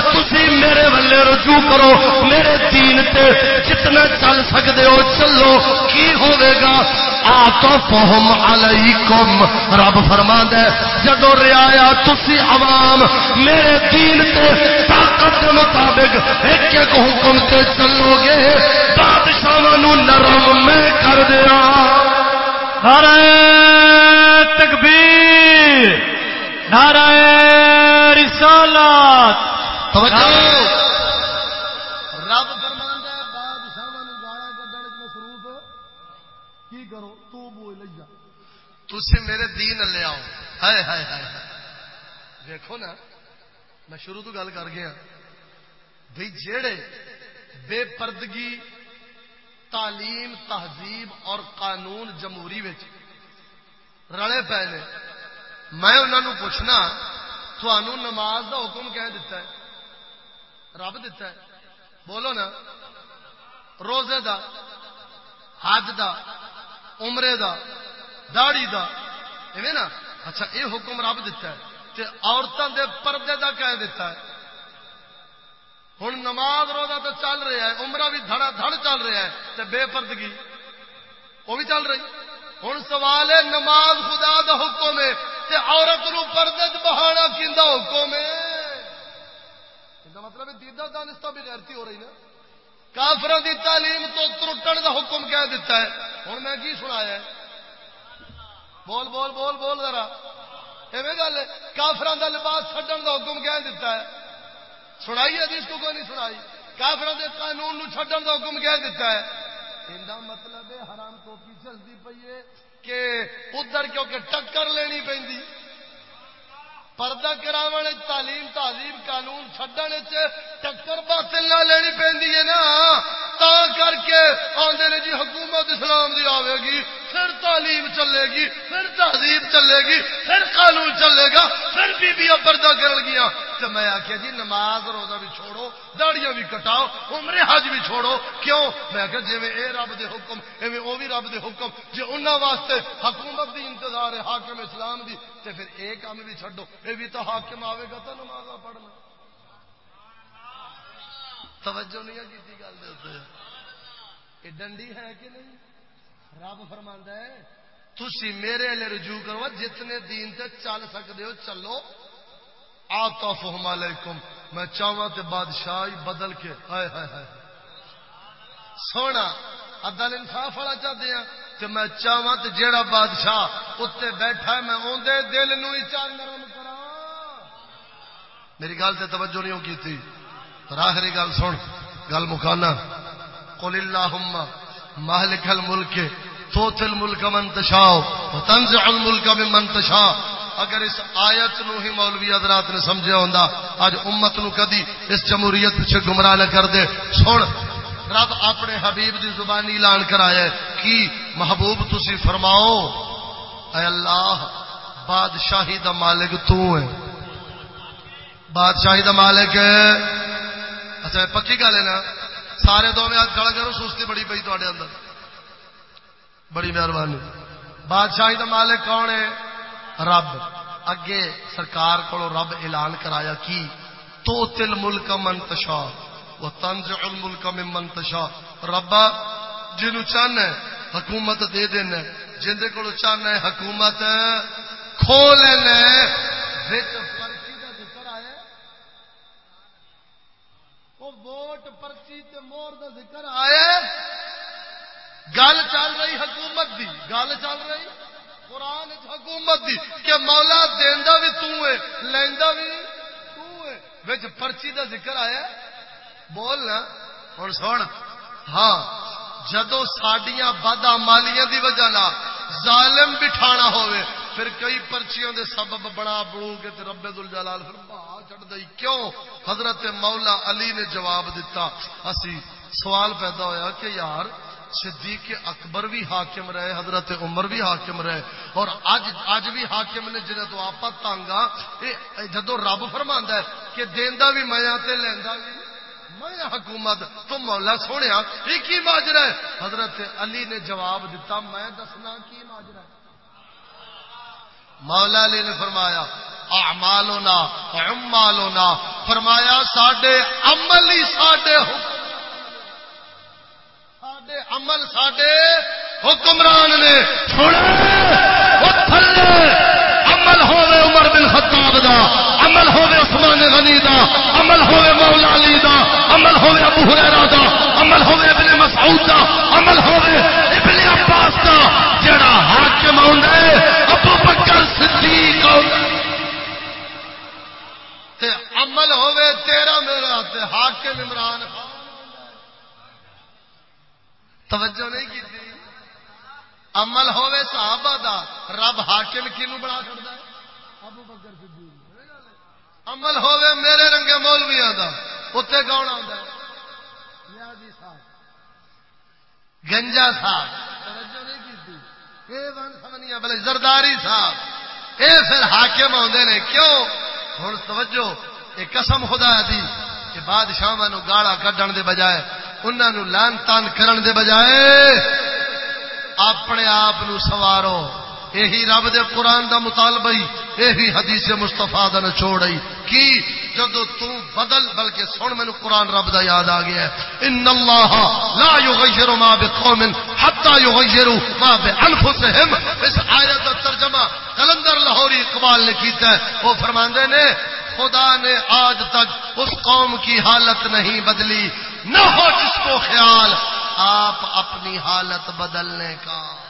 میرے ولے رجوع کرو۔ میرے دین تے جتنا چل سکدے ہو، چلو۔ کی ہوے گا؟ آتفہم علیکم رب فرماندا ہے، جدو رعایا تسی عوام میرے دین تے طاقت کے مطابق ایک ایک حکم تے چلو گے بادشاہ نرم میں کر دیا۔ نعرہ تکبیر نعرہ رسالت۔ توجہ! رب فرماندا ہے بادشاہ گالا کڈن مصروف کی کرو؟ تو بو لیا تسی میرے دین لے آؤ۔ ہائے ہائے ہائے دیکھو نا میں شروع تو گل کر گیا۔ بھائی جیڑے بے پردگی تعلیم، تہذیب اور قانون جمہوری رلے پے نے۔ میں انہوں نے پوچھنا تھانوں نماز دا حکم کہہ دیتا ہے؟ رب دیتا ہے۔ بولو نا، روزے دا، حج دا، عمرے دا داڑی دا، ایویں نا؟ اچھا یہ حکم رب دیتا ہے۔ تے عورتوں دے پردے دا کہہ دیتا ہے؟ ہوں نماز روزہ تو چل رہا ہے عمرہ بھی دھڑا دھڑ چل رہا ہے تے بے پردگی۔ وہ بھی چل رہی۔ ہوں سوال ہے، نماز خدا دا حکم ہے تے عورت نو پردے بہانا کھا حکم ہے؟ مطلب دیدا دانستہ بھی غیرتی ہو رہی نا۔ کافر دی تعلیم تو ترٹن دا حکم کہہ دیتا ہے۔ ہوں میں کی سنایا بول بول بول بول ذرا۔ ایویں گل کافران دا لباس چڈن دا حکم کہہ دیتا ہے۔ سنائی حدیث کو کوئی نہیں سنائی؟ کافران دے قانون نو چھڈن دا حکم کہہ دیتا ہے۔ اندا مطلب ہے حرام ٹوپی چلتی پئی ہے کہ ادھر کیونکہ ٹکر لینی پی پردہ کرا تعلیم تعلیم قانون چڈن ٹکر باطل نہ لینی پی نا۔ تا کر کے آدھے نے جی حکومت اسلام دی آئے گی۔ پھر تعلیم چلے گی، پھر تہذیب چلے گی، پھر قانون چلے گا، پھر بی پردہ کر گیا تو میں آخیا جی نماز روزہ بھی چھوڑو، داڑیاں بھی کٹاؤ، عمر حج بھی چھوڑو۔ کیوں؟ میں آخیا جی اے رب دے حکم، ایویں وہ بھی رب دے حکم۔ جی انہوں واسطے حکومت دی انتظار ہے، حاکم اسلام دی، تے پھر اے کام بھی چھڈو۔ اے بھی تو حاکم آئے گا تو نماز پڑھنا۔ توجہ نہیں کی گل ڈنڈی ہے کہ نہیں؟ رب فرما ہے۔ تھی میرے لیے رجوع کرو، جتنے دین تے چل سکتے ہو، چلو۔ آتا فہم علیکم۔ میں چاہوں تے بادشاہ بدل کے، ہائے ہائے ہائے۔ سونا عدل انصاف والا چاہتے ہیں۔ کہ میں چاہوں تے جیڑا بادشاہ اتنے بیٹھا ہے، میں اندر دل نو ہی چار نرم کرا میری گل سے توجہ نہیں کی تھی آخری گل سن، گل مکانا قل اللہم مالک الملک۔ تو تل ملک منتشاؤ تنزع الملک من منتشاؤ اگر اس آیت نو ہی مولوی حضرات نے سمجھا ہوندا اج امت نو کدی اس جمہوریت پیچھے گمراہ نہ کر دے۔ سن، رب اپنے حبیب دی زبانی اعلان کرایا ہے کی محبوب تسی فرماؤ، اے اللہ، بادشاہی دا مالک تو ہے۔ بادشاہی دا مالک ہے۔ اچھا پکی گل ہے نا؟ سارے دو میں گل کرو، سستی بڑی پی تے اندر۔ بڑی مہربانی۔ بادشاہی دا مالک کون ہے؟ رب۔ اگے سرکار کو رب اعلان کرایا کی تو تل ملک منتشا وہ تنز ملک میں منتشا۔ ربا، جنو چاہنا ہے، حکومت دے دینا جن کو چاہنا ہے، حکومت کھو لینا ووٹ پرچی تے مور دا ذکر آیا گل چل رہی حکومت دی، گل چل رہی؟ قرآن حکومت دی کہ مولا دینا بھی توں لینا بھی پرچی دا ذکر آیا؟ بولنا ہوں سن۔ ہاں جدو سڈیا بد مالیاں دی وجہ نا ظالم بٹھانا ہوئے پھر کئی پرچیوں دے سبب بڑا بڑو کے ربے دل جلال پھر بہا چڑھ دئی۔ کیوں؟ حضرت مولا علی نے جواب دیتا اسی سوال پیدا ہویا کہ یار صدیق اکبر بھی حاکم رہے، حضرت عمر بھی حاکم رہے۔ اور اج اج بھی حاکم نے جنہیں تو آپ تانگا جدو رب فرما ہے کہ دینا بھی میں لینا بھی میں حکومت، تو مولا سونے یہ کی ماجرا ہے؟ حضرت علی نے جواب دیتا میں دسنا کی ماجرا ہے؟ مولا علی نے فرمایا، اعمالنا، عمالنا، فرمایا، ساڈے عمل ہی ساڈے حکم عمل، ساڈے حکمران نے تھلے۔ عمل ہوے عمر بن خطاب دا، عمل ہوے عثمان غنی دا، عمل ہوے مولا علی دا، عمل ہوے ابو ہریرہ دا، عمل ہوے ابن مسعود دا، عمل ہوے ابن عباس دا۔ جڑا حاکم ہوندا ہے ابو بکر صدیق تے عمل ہوے تیرا میرا تے حاکم عمران خان توجہ نہیں کی تھی عمل ہوے صحابہ دا، رب حاکم کینو بنا کرتا ہے؟ ابو بکر صدیق عمل ہوے میرے رنگے مولویاں دا اوتے کون آندا ہے؟ نیازی صاحب گنجا صاحب۔ توجہ نہیں کی اے ون سمنیا بلے زرداری صاحب۔ اے پھر حاکم آدھے نے، کیوں؟ ہوں توجہ یہ قسم خدا دی کہ بادشاہ گالا کڈن دے بجائے انہوں لان تان کرن دے بجائے اپنے آپ سوارو۔ یہی رب دے قرآن دا مطالبہ یہی حدیث مستفا دا نچوڑ کی؟ جدو تو بدل، بلکہ سن مینو قرآن رب دا یاد آ گیا ہے۔ ان اللہ لا یغیر ما بقوم حتى یغیروا ما بانفسهم اس آیت کا ترجمہ کلندر لاہوری اقبال نے کیتا ہے۔ وہ فرماندے نے، خدا نے آج تک اس قوم کی حالت نہیں بدلی۔ نہ ہو جس کو خیال آپ اپنی حالت بدلنے کا۔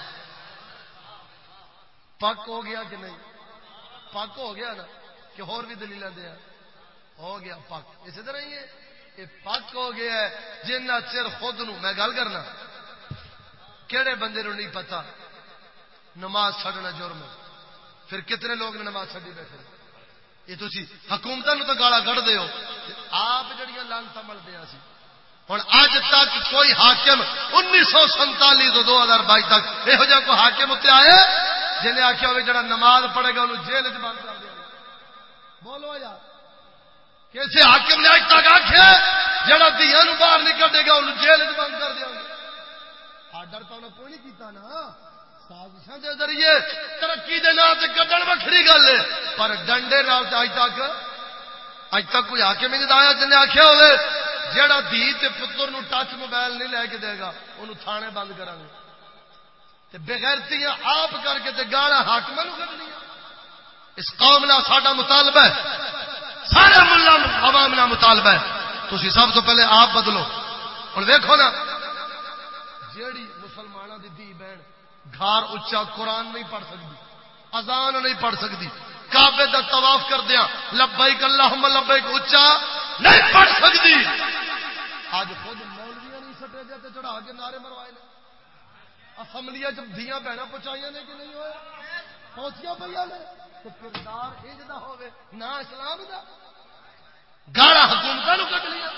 پک ہو گیا کہ نہیں؟ پک ہو گیا نا؟ کہ اور بھی دلیل دیا ہو گیا پک اسی طرح ہی ہے۔ یہ پک ہو گیا ہے۔ جنہ چر خود نو میں گل کرنا۔ کہڑے بندے نو نہیں پتا نماز چڈنا جرم پھر کتنے لوگ نے نماز چڈی بیٹھے؟ یہ تھی حکومت تو گالا کٹ دے آپ جڑیاں لانتا ملتے سی۔ ہوں اج تک کوئی حاکم انیس سو سنتالی تو دو ہزار بائی تک یہو جہ کوئی حاکم اتنے آئے؟ جنہیں آخیا ہوگا جڑا نماز پڑھے گا، انہوں جیل چ بند کر دیا بولو یار کسی حاکم نے اج تک آخیا جڑا دیا باہر نکل دے گا، انہوں جیل چ بند کر دیا آڈر تو انہیں کوئی نہیں کیتا نا۔ سازشوں کے ذریعے ترقی دے نام سے کڈن وکری گل ہے۔ پر ڈنڈے نال اج تک اج تک کوئی حاکم نہیں آیا جن آخیا ہوئے۔ جہاں دھی تے پتر نو ٹچ موبائل نہیں لے کے دے گا انہوں تھانے بند کریں گے بغیرتیاں آپ کر کے تے گالا ہاکم اس قوم کا ساڈا مطالبہ ہے۔ سارے ملا عوام کا مطالبہ ہے۔ تھی سب تو پہلے آپ بدلو۔ اور دیکھو نا، جیڑی مسلمانوں کی دھی بہن گھر اچا قرآن نہیں پڑھ سکتی اذان نہیں پڑھ سکتی کابے کا طواف کر دیا لبئی کلا لبئی اچا نہیں پڑھ سکتی۔ آج خود مولویا نہیں سٹے گیا چڑھا کے نعرے مروائے اسمبلی دیا بہن پہنچائی نے کہ نہیں ہوئے؟ پہنچیا پہ نے۔ تو کردار یہ ہوے نہ اسلام دا۔ گاڑا حکومت کٹ لیا۔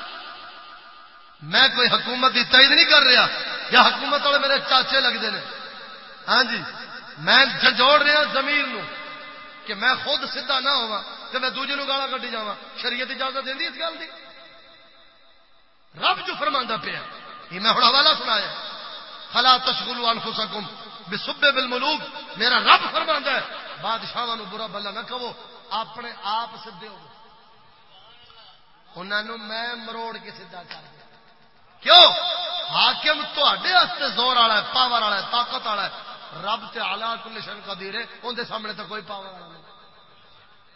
میں کوئی حکومت کی تائید نہیں کر رہا، یا حکومت والے میرے چاچے لگتے ہیں ہاں جی میں جھنجوڑ رہا زمین نو کہ میں خود سیدا نہ ہوا تو میں دوجے گالا کٹی جا شریعت اجازت دینی اس گل کی رب جو فرما پیا، یہ میں ہوں حوالہ سنایا۔ فلا تشغلوا انفسکم بسب بالملوک میرا رب فرماندا ہے، بادشاہاں نو برا بلا نہ کہو، اپنے آپ سدھے ہو۔ انہاں نو میں مروڑ کے سیدھا کر دیا۔ کیوں؟ حاکم تواڈے زور والا ہے، پاور والا ہے، طاقت والا ہے۔ رب تے اعلی کل شان قدیر ہے اون دے سامنے تو کوئی پاور والا نہیں۔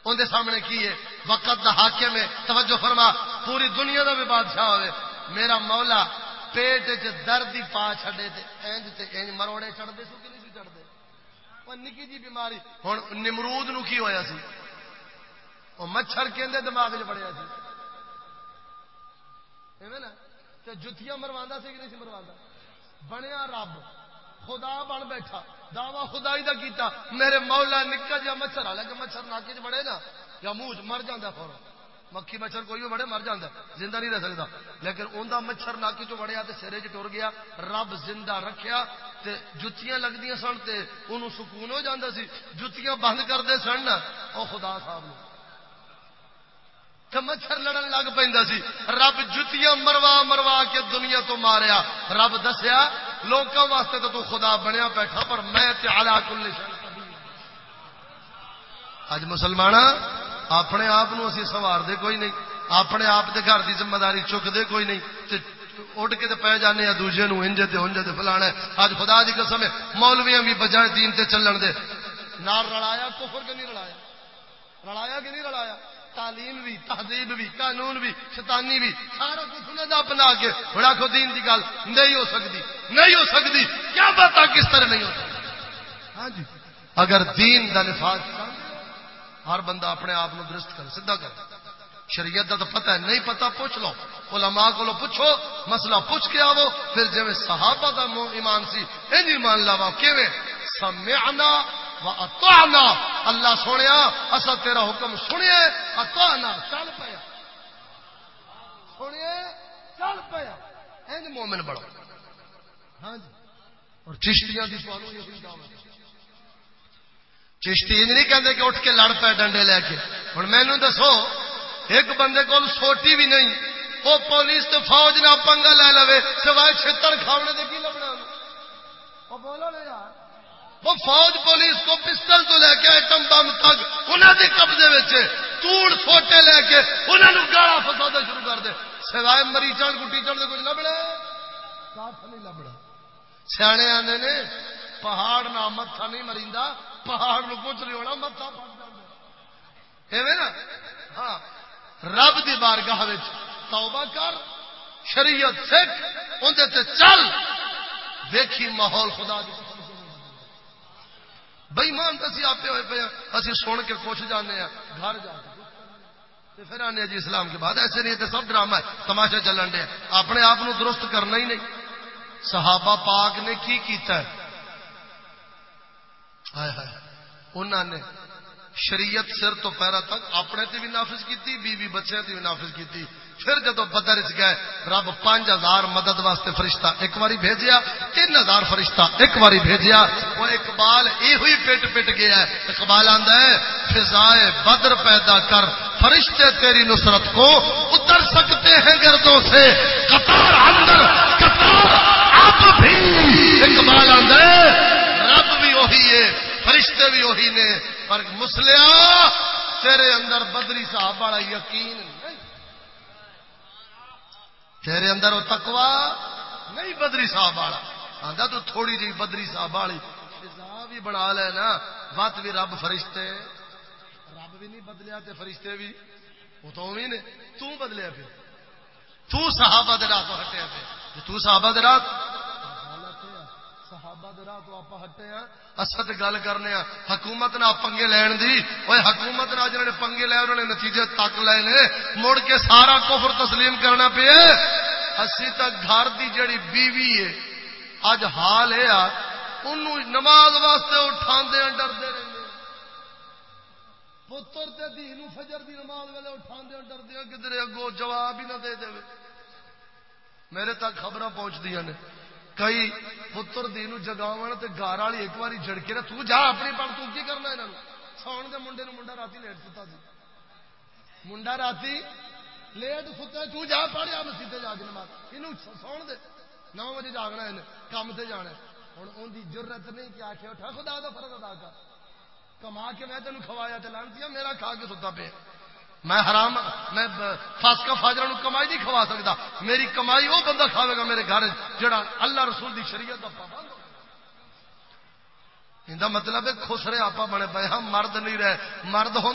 اون دے سامنے کی ہے؟ وقت دا حاکم ہے۔ توجہ فرما، پوری دنیا دا بھی بادشاہ ہوے میرا مولا پیٹ چ درد ہی پا چڈے اینج تے اینج مروڑے چڑھتے سو کہ نہیں چڑھتے وہ نکی جی بیماری۔ ہوں نمرود نو کی ہویا سی؟ وہ مچھر کہ دماغ چ بڑیا سی۔ نا؟ جتیاں مروا سی کہ نہیں سی مروا بنیا رب، خدا بن بیٹھا۔ دعوی خدائی دا کیتا، میرے مولا نکا جا مچھر والا کہ مچھر ناکے چ بڑے نا، یا منہ مر جا فورن مکھی مچھر کوئی بڑے مر جاتا زندہ نہیں رہ سکتا۔ لیکن اندر مچھر ناکی چ وڑیا سرے چ ٹر گیا، رب زندہ رکھیا، تے جتیاں لگدیاں سن، تے انہوں سکون ہو جاتا سی۔ جتیاں بند کرتے سن نا، او خدا صاحب نے مچھر لڑن لگ پہ سی۔ رب جتیاں مروا مروا کے دنیا تو ماریا۔ رب دسیا لوگوں واسطے تو, تو خدا بنیا بیٹھا پر میں آلہ کل اج مسلمان اپنے آپ سوار دے کوئی نہیں اپنے آپ کے گھر کی ذمہ داری چکتے کوئی نہیں اڈ کے پی جانے دوجے نو انجے تے انجے تے فلانا اج خدا دی قسم ہے مولویاں بھی بجائے دین تے چلن دے۔ نال رلایا کفر کے نہیں رلایا۔ رلایا کہ نہیں رلایا؟ تعلیم بھی، تہذیب بھی، قانون بھی، شیطانی بھی، سارا کچھ انہیں دا اپنا کے۔ بڑا کو دین دی گل، نہیں ہو سکتی، نہیں ہو سکتی۔ کیا پتا کس طرح نہیں ہو سکتی۔ ہاں جی۔ اگر دین دا نفاذ ہر بندہ اپنے آپ کو درست کر سیدا کر۔ شریعت کا تو پتہ ہے، نہیں پتا پوچھ لو۔ علماء کو لو پوچھو، مسئلہ پوچھ کے آو پھر جی صحابہ کا ایمان سی این ایمان لاوا کیویں؟ سمعنا و اطعنا اللہ سنیا اسا تیرا حکم سنیا اطعنا چل پیا۔ سنیا چل پیا۔ این مومن بڑو۔ ہاں جی۔ اور چشتیاں دی تمہیں یہ دعوت چشتی نہیں کہتے کہ اٹھ کے لڑ پے ڈنڈے لے کے۔ ہوں مینو دسو، ایک بندے کو سوٹی بھی نہیں وہ پولیس تو فوج نہ پنگا لے لو سوائے چھتر کھاونے دے کی لبنا بولو نا یار۔ وہ فوج پولیس کو پسٹل تو لے کے ایٹم بم تک انہوں کے قبضے توڑ سوٹے لے کے انہوں نے گالا فسا شروع کر دے۔ سوائے مریچ گٹی چڑھ دے کچھ لبنا نہیں لبنا سیانے آنے نے، پہاڑ نہ متھا نہیں مریندا، پہاڑ نو کچھ نہیں ہونا، متھا پڑ ایویں نا؟ ہاں۔ رب دی بارگاہ توبہ کر، شریعت سکھ اندر چل۔ دیکھی ماحول خدا دی بئیمان تو اسی آپ ہوئے پے اسی سن کے خوش جانے ہیں، گھر جا کے پھر آنے جی اسلام کے بعد، ایسے نہیں تو سب ڈرامہ ہے تماشا چلن دیا اپنے آپ درست کرنا ہی نہیں۔ صحابہ پاک نے کی کیتا ہے؟ انہوں نے شریعت سر تو پیرا تک اپنے تے بھی نافذ کی بی بی بچے تے بھی نافذ کی پھر جدو بدر چ گئے، رب پانچ ہزار مدد واسطے فرشتہ ایک باری بھیجیا، تین ہزار فرشتہ ایک باری بھیجیا۔ وہ اقبال یہ ہوئی پٹ پٹ گیا ہے۔ اقبال آندا ہے، فضائے بدر پیدا کر، فرشتے تیری نصرت کو اتر سکتے ہیں گردوں سے۔ قطار اندر، قطار اب بھی۔ اقبال آندا ہے، رب بھی وہی ہے، فرشتے بھی وہی نے۔ پر مسلیا؟ تیرے اندر بدری صاحب والا یقین تیرے اندر وہ تکوا نہیں بدری صاحب والا۔ تو تھوڑی جی بدری صاحب والی بھی بنا لینا بت بھی رب فرشتے۔ رب بھی نہیں بدلیا تے فرشتے بھی۔ وہ تو بھی نے، تو بدلیا پھر۔ تو صحابہ دے رات ہٹیا پہ تو صحابہ دے رات صحابہ دے راہ تو آپ ہٹے ہیں، اسد گل کرنے ہیں۔ حکومت نہ پنگے لین دی۔ اوے حکومت نہ جنہاں نے پنگے لے انہوں نے نتیجے تک لے نے۔ مڑ کے سارا کفر تسلیم کرنا پیا۔ اسی تک گھر دی جڑی بیوی ہے، اج حال ہے انہوں نماز واسطے اٹھاندے ہیں، ڈردے رہندے پتر تے دی فجر دی نماز والے اٹھاندے ہیں، ڈردے ہیں، کدھر اگوں جواب ہی نہ دے دے۔ میرے تک خبراں پہنچ دیا نے۔ کئی پتر دی جگاو تے گار والی ایک بار جڑکے تو جا اپنی پڑھ تو کی کرنا یہاں ساؤن کے منڈے منڈا رات لیٹ ستا سی منڈا رات لیٹ ستا تو جا پڑھیا مسیح جا کے نماز۔ یہ ساؤن دے نو بجے جاگنا ہے کام سے جانا ہوں ان کی ضرورت نہیں کہ آخر اٹھا، خدا کا فرق ادا کر۔ کما کے میں تینوں کھوایا تو لانتی میرا کھا کے ستا پہ میں حرام میں فاسکا فاجر کمائی نہیں کھوا سکتا میری کمائی وہ بندہ کھاوے گا میرے گھر جڑا اللہ رسول دی شریعت کا پابند یہ مطلب ہے خسرے آپ بنے پے ہم مرد نہیں رہے۔ مرد ہوں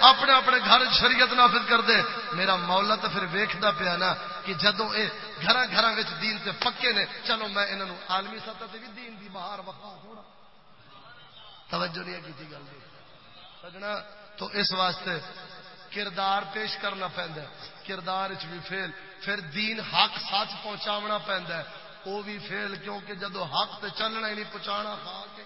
اپنے اپنے گھر شریعت نافذ کر دے میرا مولا تو پھر ویکھدا پیا نا کہ جدو یہ گھر گھر دین سے پکے نے، چلو میں انہوں عالمی سطح سے بھی دین دی باہر وقا تھوڑا توجہ نہیں کی گل سجنا، تو اس واسطے کردار پیش کرنا پہندا ہے۔ کردار بھی فیل۔ پھر دین حق سچ پہنچاونا پہندا ہے۔ وہ بھی فیل کیونکہ جدو حق تے چلنا ہی نہیں پہنچانا کھا کے۔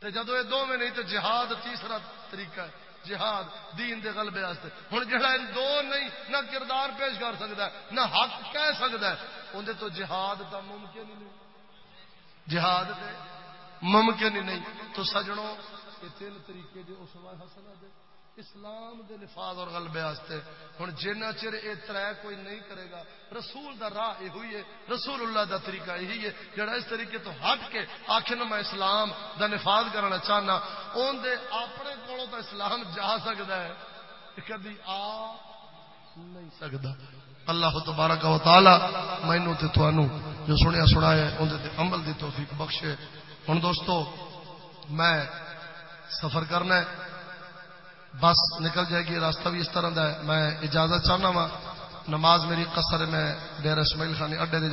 تے جدو یہ دو میں نہیں تو جہاد تیسرا طریقہ ہے۔ جہاد دین دے غلبے واسطے۔ ہن جڑا ان دو نہیں، نہ کردار پیش کر سکتا ہے، نہ حق کہہ سکتا ہے۔ اندر تو جہاد دا ممکن ہی نہیں۔ جہاد ممکن ہی نہیں۔ تو سجنوں، یہ تین طریقے جو اس وقت حسنا دے اسلام دے نفاذ اور غلبے واسطے۔ ہن جنہ چر اے ترے کوئی نہیں کرے گا۔ رسول دا راہ یہ ہوئی ہے، رسول اللہ دا طریقہ یہی ہے، جڑا اس طریقے تو ہٹ کے آخر میں اسلام دا نفاذ کرنا چاہنا، اون دے اپنے کولوں تو اسلام جا سکدا ہے۔ کبھی آ نہیں سکدا۔ اللہ تبارک و تعالی مینوں تے تانوں جو سنیا سنایا اون دے عمل دی توفیق بخشے۔ ہن دوستو، میں سفر کرنا ہے۔ بس نکل جائے گی، راستہ بھی اس طرح ہے۔ میں اجازت چاہنا وا، نماز میری قصر میں ڈیر اسماعیل خانی اڈے دے